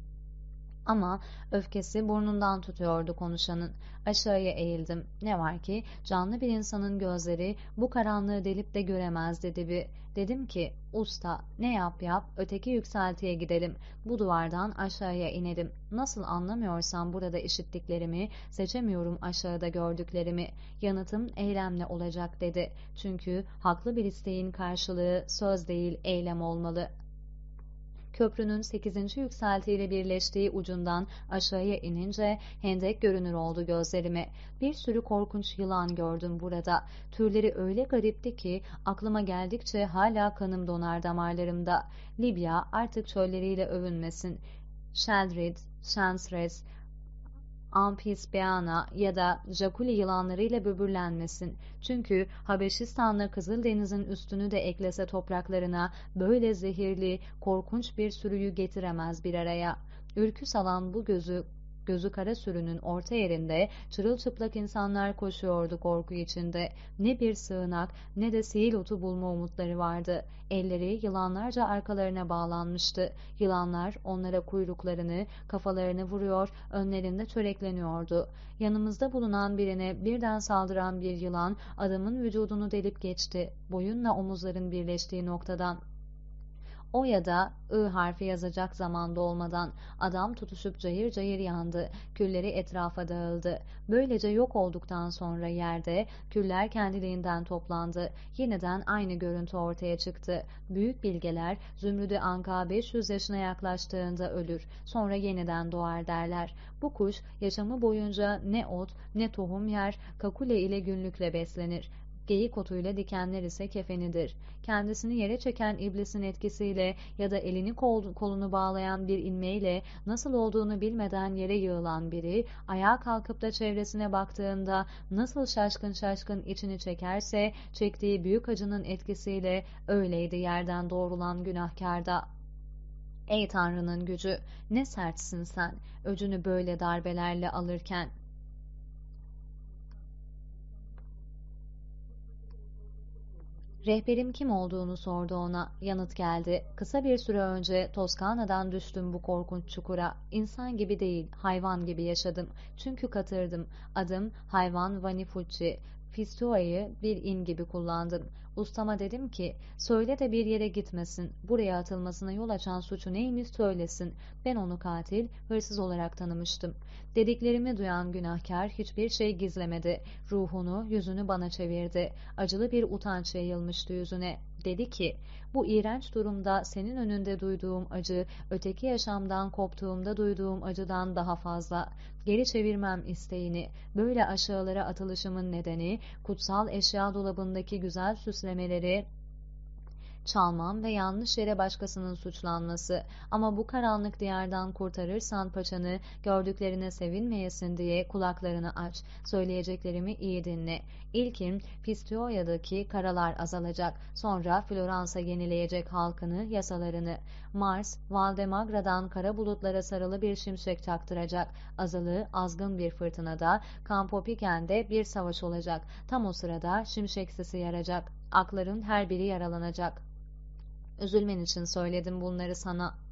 Ama öfkesi burnundan tutuyordu konuşanın. Aşağıya eğildim. Ne var ki canlı bir insanın gözleri bu karanlığı delip de göremez dedi bir. Dedim ki usta ne yap yap öteki yükseltiye gidelim. Bu duvardan aşağıya inelim. Nasıl anlamıyorsam burada işittiklerimi seçemiyorum aşağıda gördüklerimi. Yanıtım eylemle olacak dedi. Çünkü haklı bir isteğin karşılığı söz değil eylem olmalı.'' Köprünün 8. yükseltiyle birleştiği ucundan aşağıya inince hendek görünür oldu gözlerime. Bir sürü korkunç yılan gördüm burada. Türleri öyle garipti ki aklıma geldikçe hala kanım donar damarlarımda. Libya artık çölleriyle övünmesin. Sheldred, Shansres, Ampisbeana ya da Jakuli yılanlarıyla böbürlenmesin. Çünkü Habeşistan'la Kızıldeniz'in üstünü de eklese topraklarına böyle zehirli, korkunç bir sürüyü getiremez bir araya. Ürkü salan bu gözü Gözü kara sürünün orta yerinde çırılçıplak insanlar koşuyordu korku içinde. Ne bir sığınak ne de sihir otu bulma umutları vardı. Elleri yılanlarca arkalarına bağlanmıştı. Yılanlar onlara kuyruklarını, kafalarını vuruyor, önlerinde çörekleniyordu. Yanımızda bulunan birine birden saldıran bir yılan adamın vücudunu delip geçti. Boyunla omuzların birleştiği noktadan o ya da I harfi yazacak zamanda olmadan adam tutuşup cayır cayır yandı. Külleri etrafa dağıldı. Böylece yok olduktan sonra yerde küller kendiliğinden toplandı. Yeniden aynı görüntü ortaya çıktı. Büyük bilgeler Zümrüdü Anka 500 yaşına yaklaştığında ölür. Sonra yeniden doğar derler. Bu kuş yaşamı boyunca ne ot ne tohum yer, kakule ile günlükle beslenir. Geyik otuyla dikenler ise kefenidir. Kendisini yere çeken iblisin etkisiyle ya da elini kol, kolunu bağlayan bir inmeyle nasıl olduğunu bilmeden yere yığılan biri, ayağa kalkıp da çevresine baktığında nasıl şaşkın şaşkın içini çekerse, çektiği büyük acının etkisiyle öyleydi yerden doğrulan günahkarda. Ey Tanrı'nın gücü, ne sertsin sen, öcünü böyle darbelerle alırken.'' Rehberim kim olduğunu sordu ona. Yanıt geldi. Kısa bir süre önce Toskana'dan düştüm bu korkunç çukura. İnsan gibi değil, hayvan gibi yaşadım. Çünkü katırdım. Adım hayvan Vanifucci. Fistua'yı bir in gibi kullandım. Ustama dedim ki, söyle de bir yere gitmesin, buraya atılmasına yol açan suçu neymiş söylesin. Ben onu katil, hırsız olarak tanımıştım. Dediklerimi duyan günahkar hiçbir şey gizlemedi. Ruhunu, yüzünü bana çevirdi. Acılı bir utanç yayılmıştı yüzüne. Dedi ki, bu iğrenç durumda senin önünde duyduğum acı, öteki yaşamdan koptuğumda duyduğum acıdan daha fazla. Geri çevirmem isteğini, böyle aşağılara atılışımın nedeni, kutsal eşya dolabındaki güzel süslemeleri çalmam ve yanlış yere başkasının suçlanması. Ama bu karanlık diyardan kurtarırsan paçanı gördüklerine sevinmeyesin diye kulaklarını aç. Söyleyeceklerimi iyi dinle. İlkin Pistioya'daki karalar azalacak. Sonra Floransa yenileyecek halkını, yasalarını. Mars, Valdemagra'dan kara bulutlara sarılı bir şimşek çaktıracak. Azalı, azgın bir fırtınada, Campopiken'de bir savaş olacak. Tam o sırada şimşek sesi yaracak. Akların her biri yaralanacak. Üzülmen için söyledim bunları sana.''